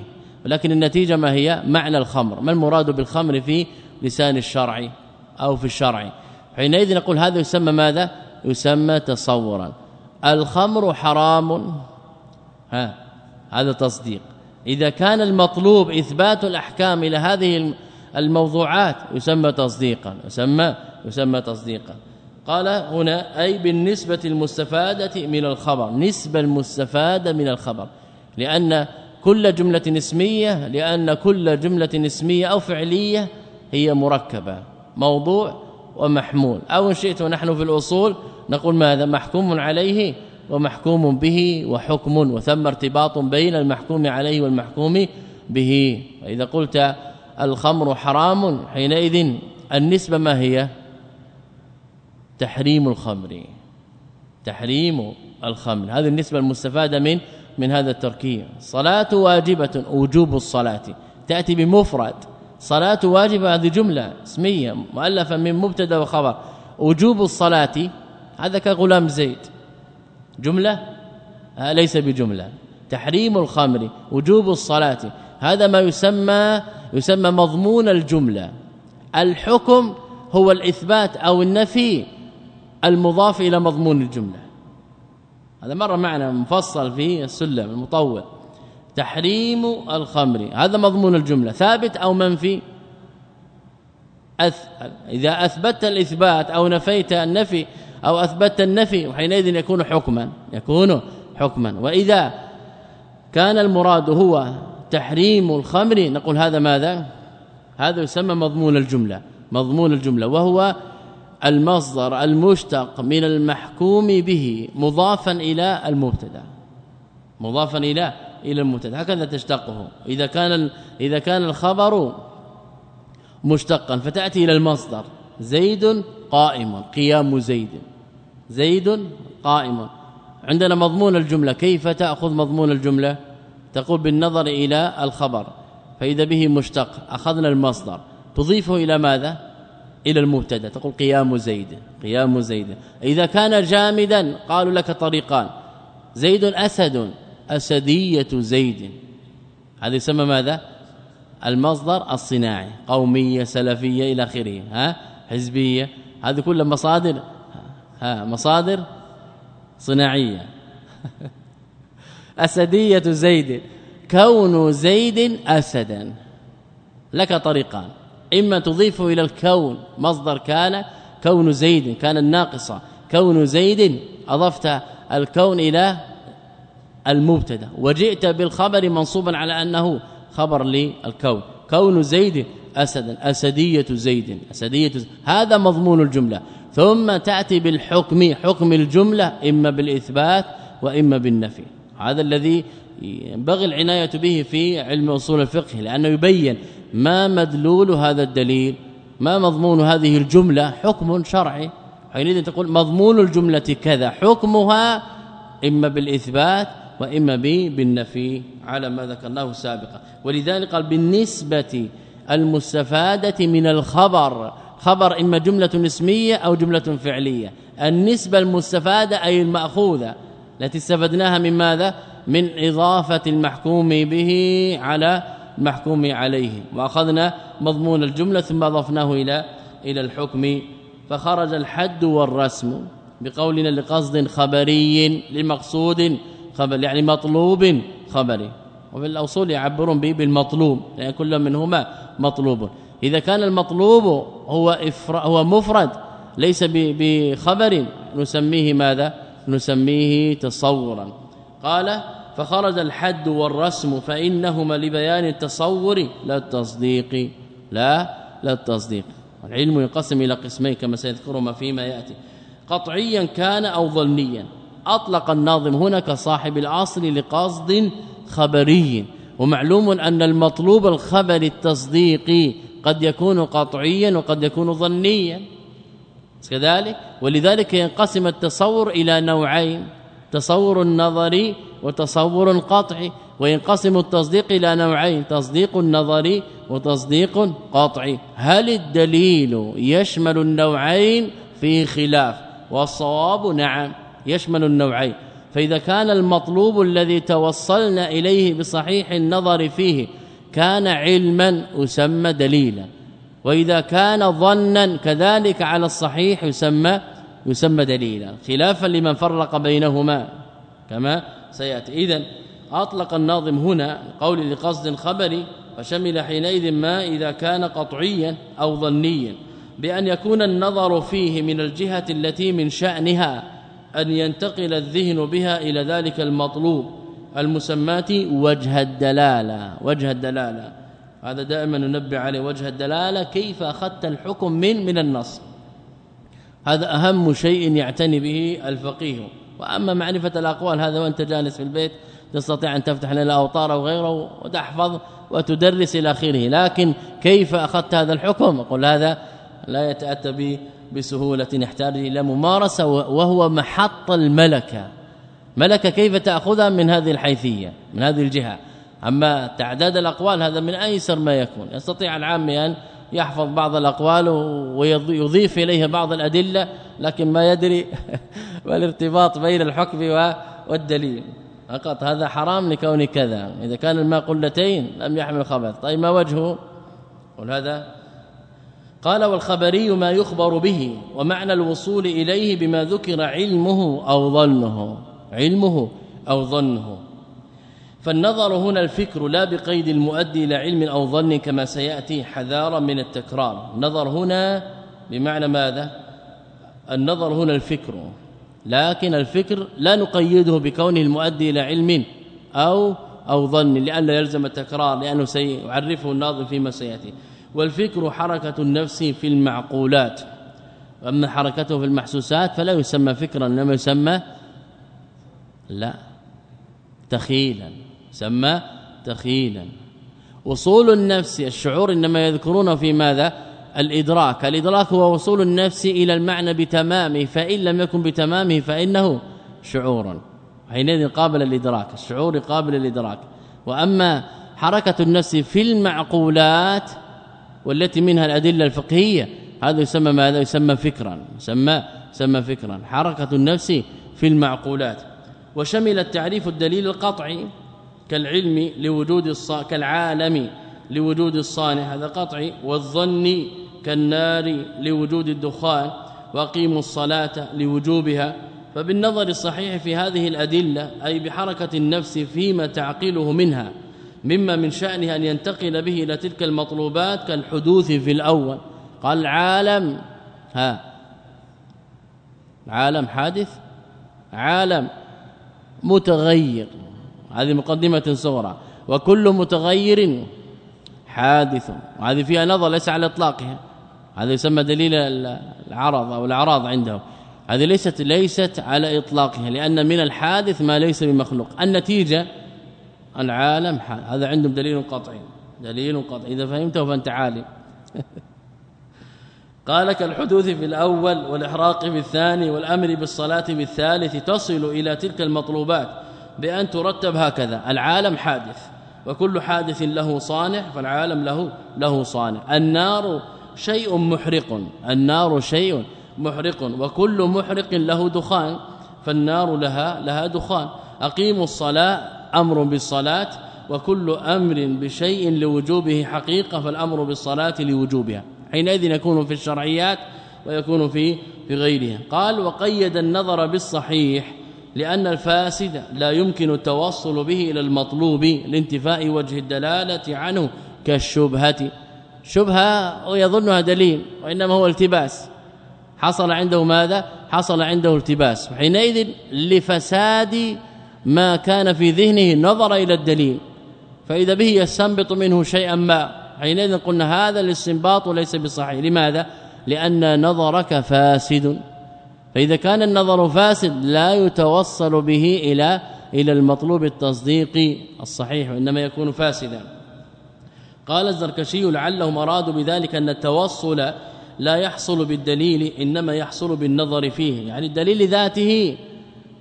ولكن النتيجة ما هي؟ معنى الخمر. ما المراد بالخمر في لسان الشرع أو في الشرع؟ حينئذ نقول هذا يسمى ماذا؟ يسمى تصورا. الخمر حرام. ها هذا تصديق. إذا كان المطلوب إثبات الأحكام إلى هذه الموضوعات يسمى تصديقا يسمى يسمى تصديقا. قال هنا أي بالنسبة المستفادة من الخبر نسبة المستفادة من الخبر. لأن كل جملة اسمية لأن كل جملة اسمية أو فعلية هي مركبة موضوع ومحمول. أو إن شئت ونحن في الأصول نقول ماذا؟ محكوم عليه ومحكوم به وحكم وثم ارتباط بين المحكوم عليه والمحكوم به. واذا قلت الخمر حرام حينئذ النسبة ما هي؟ تحريم الخمر. تحريم الخمر. هذه النسبة المستفادة من من هذا التركيب. صلاة واجبة وجوب الصلاة. تأتي بمفرد. صلاة واجبة هذه جملة اسمية مؤلفة من مبتدأ وخبر. وجوب الصلاة هذا كغلام زيد. جملة؟ ليس بجملة. تحريم الخمر وجوب الصلاة. هذا ما يسمى يسمى مضمون الجملة. الحكم هو الإثبات أو النفي المضاف إلى مضمون الجملة. هذا مرة معنا مفصل في السلم المطول. تحريم الخمر هذا مضمون الجملة. ثابت أو منفي؟ أث... إذا اثبتت الإثبات أو نفيت النفي أو أثبتت النفي وحينئذ يكون حكما يكون حكما. وإذا كان المراد هو تحريم الخمر نقول هذا ماذا؟ هذا يسمى مضمون الجملة مضمون الجملة وهو المصدر المشتق من المحكوم به مضافا إلى المبتدا مضافا إلى إلى المبتدا. هكذا تشتقه. إذا كان إذا كان الخبر مشتقا فتأتي إلى المصدر زيد قائم قيام زيد. زيد قائم. عندنا مضمون الجملة. كيف تأخذ مضمون الجملة؟ تقول بالنظر إلى الخبر. فإذا به مشتق. أخذنا المصدر. تضيفه إلى ماذا؟ إلى المبتدأ. تقول قيام زيد. قيام زيد. إذا كان جامدا قالوا لك طريقان. زيد أسد. أسدية زيد. هذا يسمى ماذا؟ المصدر الصناعي. قومية سلفية إلى آخره. ها؟ حزبية. هذه كلها مصادر مصادر صناعية. أسدية زيد كون زيد اسدا. لك طريقان. إما تضيف إلى الكون مصدر كان كون زيد كان الناقصة. كون زيد أضفت الكون إلى المبتدأ. وجئت بالخبر منصوبا على أنه خبر للكون. كون زيد اسدا. أسدية زيد. أسدية. هذا مضمون الجملة. ثم تأتي بالحكم حكم الجملة إما بالإثبات وإما بالنفي. هذا الذي ينبغي العناية به في علم أصول الفقه لأنه يبين ما مدلول هذا الدليل ما مضمون هذه الجملة. حكم شرعي. حينئذ تقول مضمون الجملة كذا حكمها إما بالإثبات وإما بالنفي. على ما ذكرناه سابقا. ولذلك قال بالنسبة المستفادة من الخبر خبر إما جملة اسمية أو جملة فعلية. النسبة المستفادة أي المأخوذة التي استفدناها من ماذا؟ من إضافة المحكوم به على المحكوم عليه. وأخذنا مضمون الجملة ثم أضفناه إلى إلى الحكم. فخرج الحد والرسم بقولنا لقصد خبري لمقصود خبر يعني مطلوب خبري. وفي الأصول يعبرون به بالمطلوب لأن يعني كل منهما مطلوب. إذا كان المطلوب هو هو مفرد ليس بخبر نسميه ماذا؟ نسميه تصورا. قال فخرج الحد والرسم فإنهما لبيان التصور لا التصديق لا لا التصديق. العلم ينقسم إلى قسمين كما سيذكرهما فيما يأتي. قطعيا كان أو ظنيا. أطلق الناظم هنا كصاحب الأصل لقصد خبري. ومعلوم أن المطلوب الخبر التصديقي قد يكون قطعيا وقد يكون ظنيا. كذلك ولذلك ينقسم التصور إلى نوعين تصور نظري وتصور قطعي وينقسم التصديق إلى نوعين تصديق نظري وتصديق قطعي. هل الدليل يشمل النوعين؟ في خلاف. والصواب نعم يشمل النوعين. فإذا كان المطلوب الذي توصلنا إليه بصحيح النظر فيه كان علما يسمى دليلا وإذا كان ظنا كذلك على الصحيح يسمى يسمى دليلا خلافا لمن فرق بينهما. كما سيأتي. اذا أطلق الناظم هنا قول لقصد خبري فشمل حينئذ ما إذا كان قطعيا أو ظنيا بأن يكون النظر فيه من الجهة التي من شأنها أن ينتقل الذهن بها إلى ذلك المطلوب. المسمات وجه الدلالة وجه الدلالة. هذا دائما ننبه عليه وجه الدلالة كيف أخذت الحكم من من النص هذا أهم شيء يعتني به الفقيه. وأما معرفة الأقوال هذا وأنت جالس في البيت تستطيع أن تفتح لنا الاوطار أو غيره وتحفظ وتدرس إلى آخره. لكن كيف أخذت هذا الحكم؟ قل هذا لا يتأتى بسهولة يحتاج إلى ممارسة وهو محط الملكة. ملكه كيف تاخذها من هذه الحيثية من هذه الجهة؟ أما تعداد الأقوال هذا من أيسر ما يكون. يستطيع العام أن يحفظ بعض الأقوال ويضيف اليها بعض الأدلة لكن ما يدري ما الارتباط بين الحكم والدليل. فقط هذا حرام لكون كذا. إذا كان الماء قلتين لم يحمل خبث طيب ما وجهه؟ قل هذا. قال والخبري ما يخبر به ومعنى الوصول إليه بما ذكر علمه أو ظنه. علمه أو ظنه. فالنظر هنا الفكر لا بقيد المؤدي إلى علم أو ظن كما سيأتي حذارا من التكرار. النظر هنا بمعنى ماذا؟ النظر هنا الفكر. لكن الفكر لا نقيده بكونه المؤدي إلى علم أو أو ظن لئلا يلزم التكرار لأنه سيعرفه الناظم فيما سيأتي. والفكر حركة النفس في المعقولات. اما حركته في المحسوسات فلا يسمى فكرا إنما يسمى لا. تخيلا. سمى تخيلا. وصول النفس الشعور إنما يذكرونه في ماذا؟ الإدراك. الإدراك هو وصول النفس إلى المعنى بتمامه. فإن لم يكن بتمامه فإنه شعور. حينئذ قابل الادراك الشعور قابل الادراك وأما حركة النفس في المعقولات والتي منها الأدلة الفقهية هذا يسمى ماذا؟ يسمى فكرا. يسمى يسمى فكرا. حركة النفس في المعقولات. وشمل التعريف الدليل القطعي كالعلم لوجود الص... كالعالم لوجود الصانع هذا قطعي والظن كالنار لوجود الدخان وأقيموا الصلاة لوجوبها. فبالنظر الصحيح في هذه الأدلة أي بحركة النفس فيما تعقله منها مما من شأنه أن ينتقل به إلى تلك المطلوبات كالحدوث في الأول. قال العالم ها عالم حادث عالم متغير. هذه مقدمة صغرى. وكل متغير حادث. وهذه فيها نظر ليس على اطلاقها هذا يسمى دليل العرض أو الأعراض عنده هذه ليست ليست على اطلاقها لأن من الحادث ما ليس بمخلوق. النتيجة العالم هذا عندهم دليل قطعي. دليل قطعي. إذا فهمته فأنت عالم. قال كالحدوث في الأول والإحراق في الثاني والأمر بالصلاة بالثالث تصل إلى تلك المطلوبات بأن ترتب هكذا العالم حادث وكل حادث له صانع فالعالم له له صانع. النار شيء محرق النار شيء محرق وكل محرق له دخان فالنار لها لها دخان. أقيموا الصلاة أمر بالصلاة وكل أمر بشيء لوجوبه حقيقة فالأمر بالصلاة لوجوبها. حينئذ يكون في الشرعيات ويكون في في غيرها. قال وقيد النظر بالصحيح لأن الفاسد لا يمكن التوصل به إلى المطلوب لانتفاء وجه الدلالة عنه كالشبهة. شبهة ويظنها دليل وإنما هو التباس. حصل عنده ماذا؟ حصل عنده التباس. حينئذ لفساد ما كان في ذهنه نظر إلى الدليل فإذا به يستنبط منه شيئا ما. حينئذ قلنا هذا الاستنباط ليس بصحيح. لماذا؟ لأن نظرك فاسد. فإذا كان النظر فاسد لا يتوصل به إلى إلى المطلوب التصديقي الصحيح وإنما يكون فاسدا. قال الزركشي لعلهم ارادوا بذلك أن التوصل لا يحصل بالدليل إنما يحصل بالنظر فيه. يعني الدليل ذاته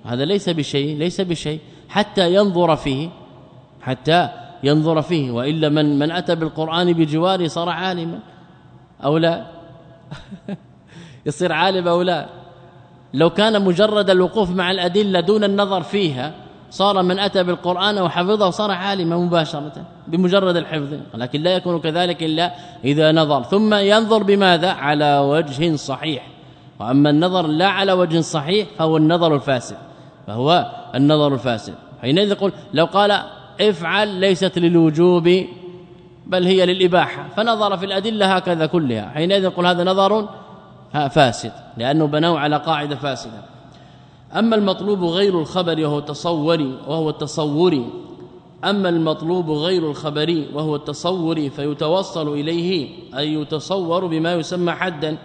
هذا ليس بشيء ليس بشيء حتى ينظر فيه حتى ينظر فيه وإلا من من أتى بالقرآن بجواره صار عالما أو لا؟ يصير عالم أو لا؟ لو كان مجرد الوقوف مع الأدلة دون النظر فيها صار من أتى بالقرآن وحفظه صار عالما مباشرة بمجرد الحفظ لكن لا يكون كذلك إلا إذا نظر. ثم ينظر بماذا؟ على وجه صحيح. وأما النظر لا على وجه صحيح فهو النظر الفاسد فهو النظر الفاسد. حينئذ يقول لو قال افعل ليست للوجوب بل هي للإباحة. فنظر في الأدلة هكذا كلها. حينئذ يقول هذا نظر فاسد لأنه بنوا على قاعدة فاسدة. أما المطلوب غير الخبر وهو التصوري وهو التصوري أما المطلوب غير الخبري وهو التصوري فيتوصل إليه أي يتصور بما يسمى حدا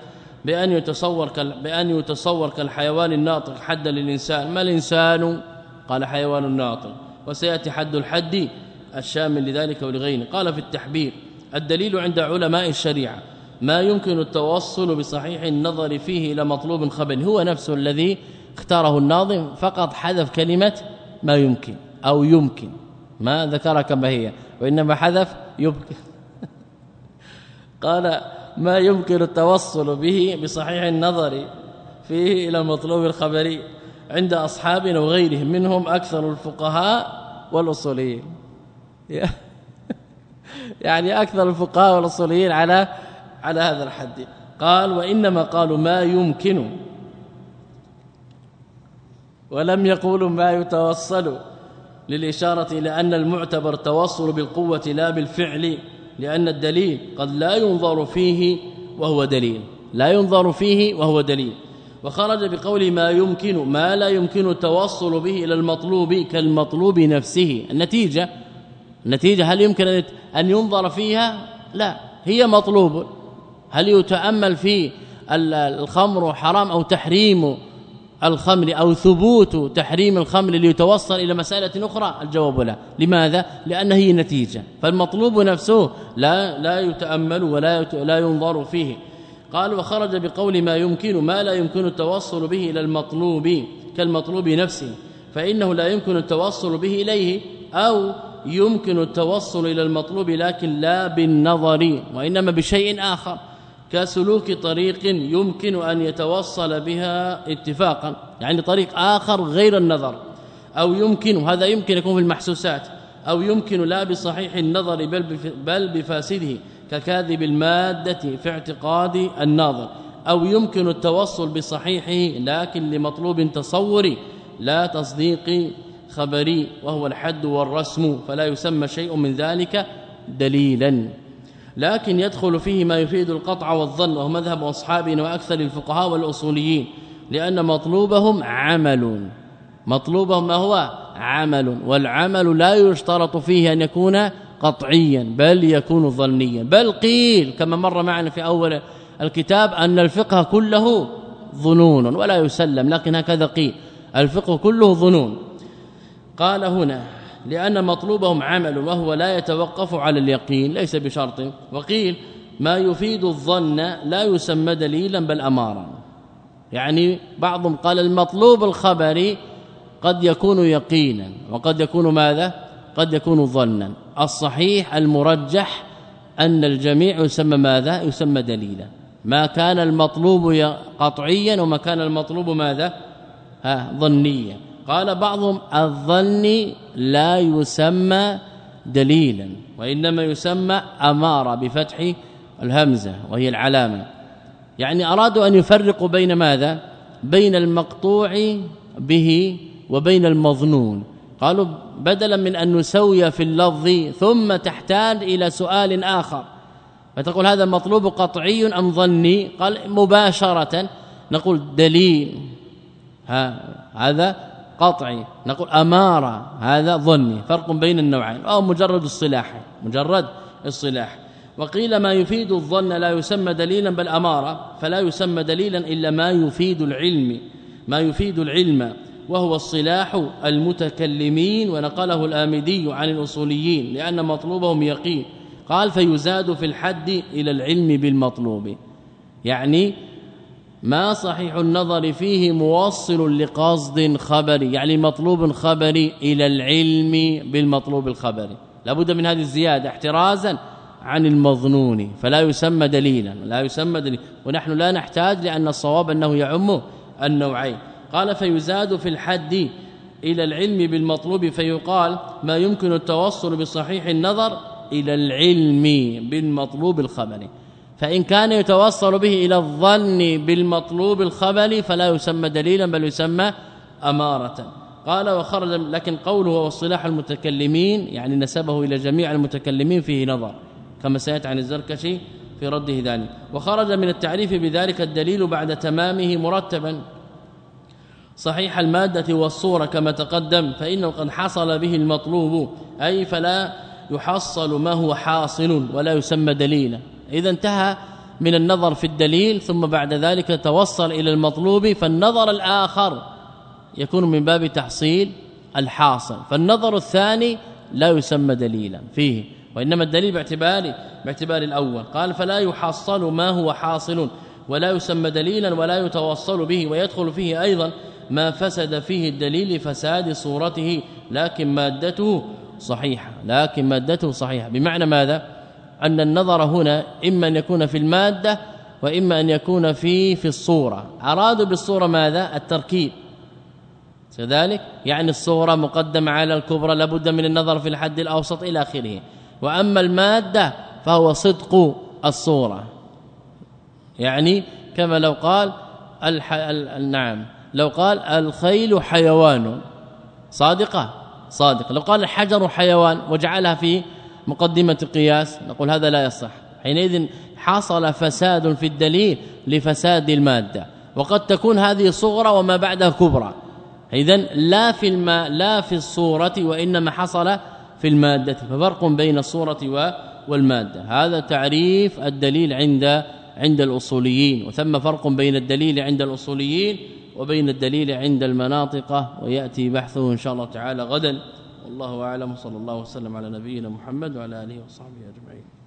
بأن يتصور بأن يتصور كالحيوان الناطق حدا للإنسان. ما الإنسان؟ قال حيوان ناطق. وسيأتي حد الحد الشامل لذلك ولغيره. قال في التحبير الدليل عند علماء الشريعة ما يمكن التوصل بصحيح النظر فيه إلى مطلوب خبر. هو نفسه الذي اختاره الناظم فقط حذف كلمة ما يمكن أو يمكن. ما ذكر كما هي؟ وإنما حذف يمكن. قال ما يمكن التوصل به بصحيح النظر فيه إلى المطلوب الخبري عند أصحابنا وغيرهم منهم أكثر الفقهاء والأصوليين. يعني أكثر الفقهاء والأصوليين على على هذا الحد. قال وإنما قالوا ما يمكن. ولم يقولوا ما يتوصل للإشارة إلى أن المعتبر توصل بالقوة لا بالفعل لأن الدليل قد لا ينظر فيه وهو دليل. لا ينظر فيه وهو دليل. وخرج بقول ما يمكن ما لا يمكن التوصل به إلى المطلوب كالمطلوب نفسه. النتيجة النتيجة هل يمكن أن ينظر فيها؟ لا. هي مطلوب. هل يتأمل في الخمر حرام أو تحريم الخمر أو ثبوت تحريم الخمر ليتوصل إلى مسألة أخرى؟ الجواب لا. لماذا؟ لأن هي نتيجة. فالمطلوب نفسه لا لا يتأمل ولا لا ينظر فيه. قال وخرج بقول ما يمكن ما لا يمكن التوصل به إلى المطلوب كالمطلوب نفسه فإنه لا يمكن التوصل به إليه أو يمكن التوصل إلى المطلوب لكن لا بالنظر وإنما بشيء آخر كسلوك طريق يمكن أن يتوصل بها اتفاقا يعني طريق آخر غير النظر أو يمكن هذا يمكن يكون في المحسوسات أو يمكن لا بصحيح النظر بل بل بفاسده. ككاذب المادة في اعتقاد الناظر أو يمكن التوصل بصحيحه لكن لمطلوب تصوري لا تصديق خبري وهو الحد والرسم فلا يسمى شيء من ذلك دليلا. لكن يدخل فيه ما يفيد القطع والظن وهو مذهب اصحابنا وأكثر الفقهاء والأصوليين لأن مطلوبهم عمل. مطلوبهم ما هو؟ عمل. والعمل لا يشترط فيه أن يكون قطعيا بل يكون ظنيا. بل قيل كما مر معنا في أول الكتاب أن الفقه كله ظنون ولا يسلم لكن هكذا قيل. الفقه كله ظنون. قال هنا لأن مطلوبهم عمل وهو لا يتوقف على اليقين ليس بشرط. وقيل ما يفيد الظن لا يسمى دليلا بل امارا. يعني بعضهم قال المطلوب الخبري قد يكون يقينا. وقد يكون ماذا؟ قد يكون ظنا. الصحيح المرجح أن الجميع يسمى ماذا؟ يسمى دليلا. ما كان المطلوب قطعيا وما كان المطلوب ماذا؟ ها ظنيا. قال بعضهم الظن لا يسمى دليلا وإنما يسمى أمارة بفتح الهمزة وهي العلامة. يعني أرادوا أن يفرقوا بين ماذا؟ بين المقطوع به وبين المظنون. قالوا بدلا من أن نسوي في اللفظ ثم تحتاج إلى سؤال آخر. فتقول هذا مطلوب قطعي أم ظني؟ قال مباشرة. نقول دليل. ها هذا قطعي. نقول أمارة. هذا ظني. فرق بين النوعين. أو مجرد الصلاح مجرد الصلاح وقيل ما يفيد الظن لا يسمى دليلا بل أمارة. فلا يسمى دليلا إلا ما يفيد العلم. ما يفيد العلم. وهو الصلاح المتكلمين ونقله الآمدي عن الأصوليين لأن مطلوبهم يقين. قال فيزاد في الحد إلى العلم بالمطلوب. يعني ما صحيح النظر فيه موصل لقصد خبري يعني مطلوب خبري إلى العلم بالمطلوب الخبري. لابد من هذه الزيادة احترازا عن المظنون فلا يسمى دليلا لا يسمى دليلا. ونحن لا نحتاج لأن الصواب أنه يعم النوعين. قال فيزاد في الحد إلى العلم بالمطلوب فيقال ما يمكن التوصل بصحيح النظر إلى العلم بالمطلوب الخبري. فإن كان يتوصل به إلى الظن بالمطلوب الخبري فلا يسمى دليلا بل يسمى أمارة. قال وخرج لكن قوله والصلاح المتكلمين يعني نسبه إلى جميع المتكلمين فيه نظر كما سيأتي عن الزركشي في رده ذلك. وخرج من التعريف بذلك الدليل بعد تمامه مرتبا. صحيح المادة والصورة كما تقدم فإنه قد حصل به المطلوب أي فلا يحصل ما هو حاصل ولا يسمى دليلا. إذا انتهى من النظر في الدليل ثم بعد ذلك توصل إلى المطلوب فالنظر الآخر يكون من باب تحصيل الحاصل. فالنظر الثاني لا يسمى دليلا فيه وإنما الدليل باعتبار باعتبار الأول. قال فلا يحصل ما هو حاصل ولا يسمى دليلا ولا يتوصل به ويدخل فيه أيضا ما فسد فيه الدليل لفساد صورته لكن مادته صحيحة لكن مادته صحيحة. بمعنى ماذا؟ أن النظر هنا إما أن يكون في المادة وإما أن يكون في في الصورة. ارادوا بالصورة ماذا؟ التركيب. كذلك؟ يعني الصورة مقدمة على الكبرى لابد من النظر في الحد الأوسط إلى آخره. وأما المادة فهو صدق الصورة. يعني كما لو قال الح... نعم. لو قال الخيل حيوان. صادقة؟ صادق. لو قال الحجر حيوان وجعلها في مقدمة قياس نقول هذا لا يصح. حينئذ حصل فساد في الدليل لفساد المادة. وقد تكون هذه صغرى وما بعدها كبرى. اذا لا في الماء لا في الصورة وإنما حصل في المادة. ففرق بين الصورة والمادة. هذا تعريف الدليل عند عند الأصوليين. وثم فرق بين الدليل عند الأصوليين وبين الدليل عند المناطق ويأتي بحثه إن شاء الله تعالى غدا. والله أعلم. صلى الله وسلم على نبينا محمد وعلى آله وصحبه أجمعين.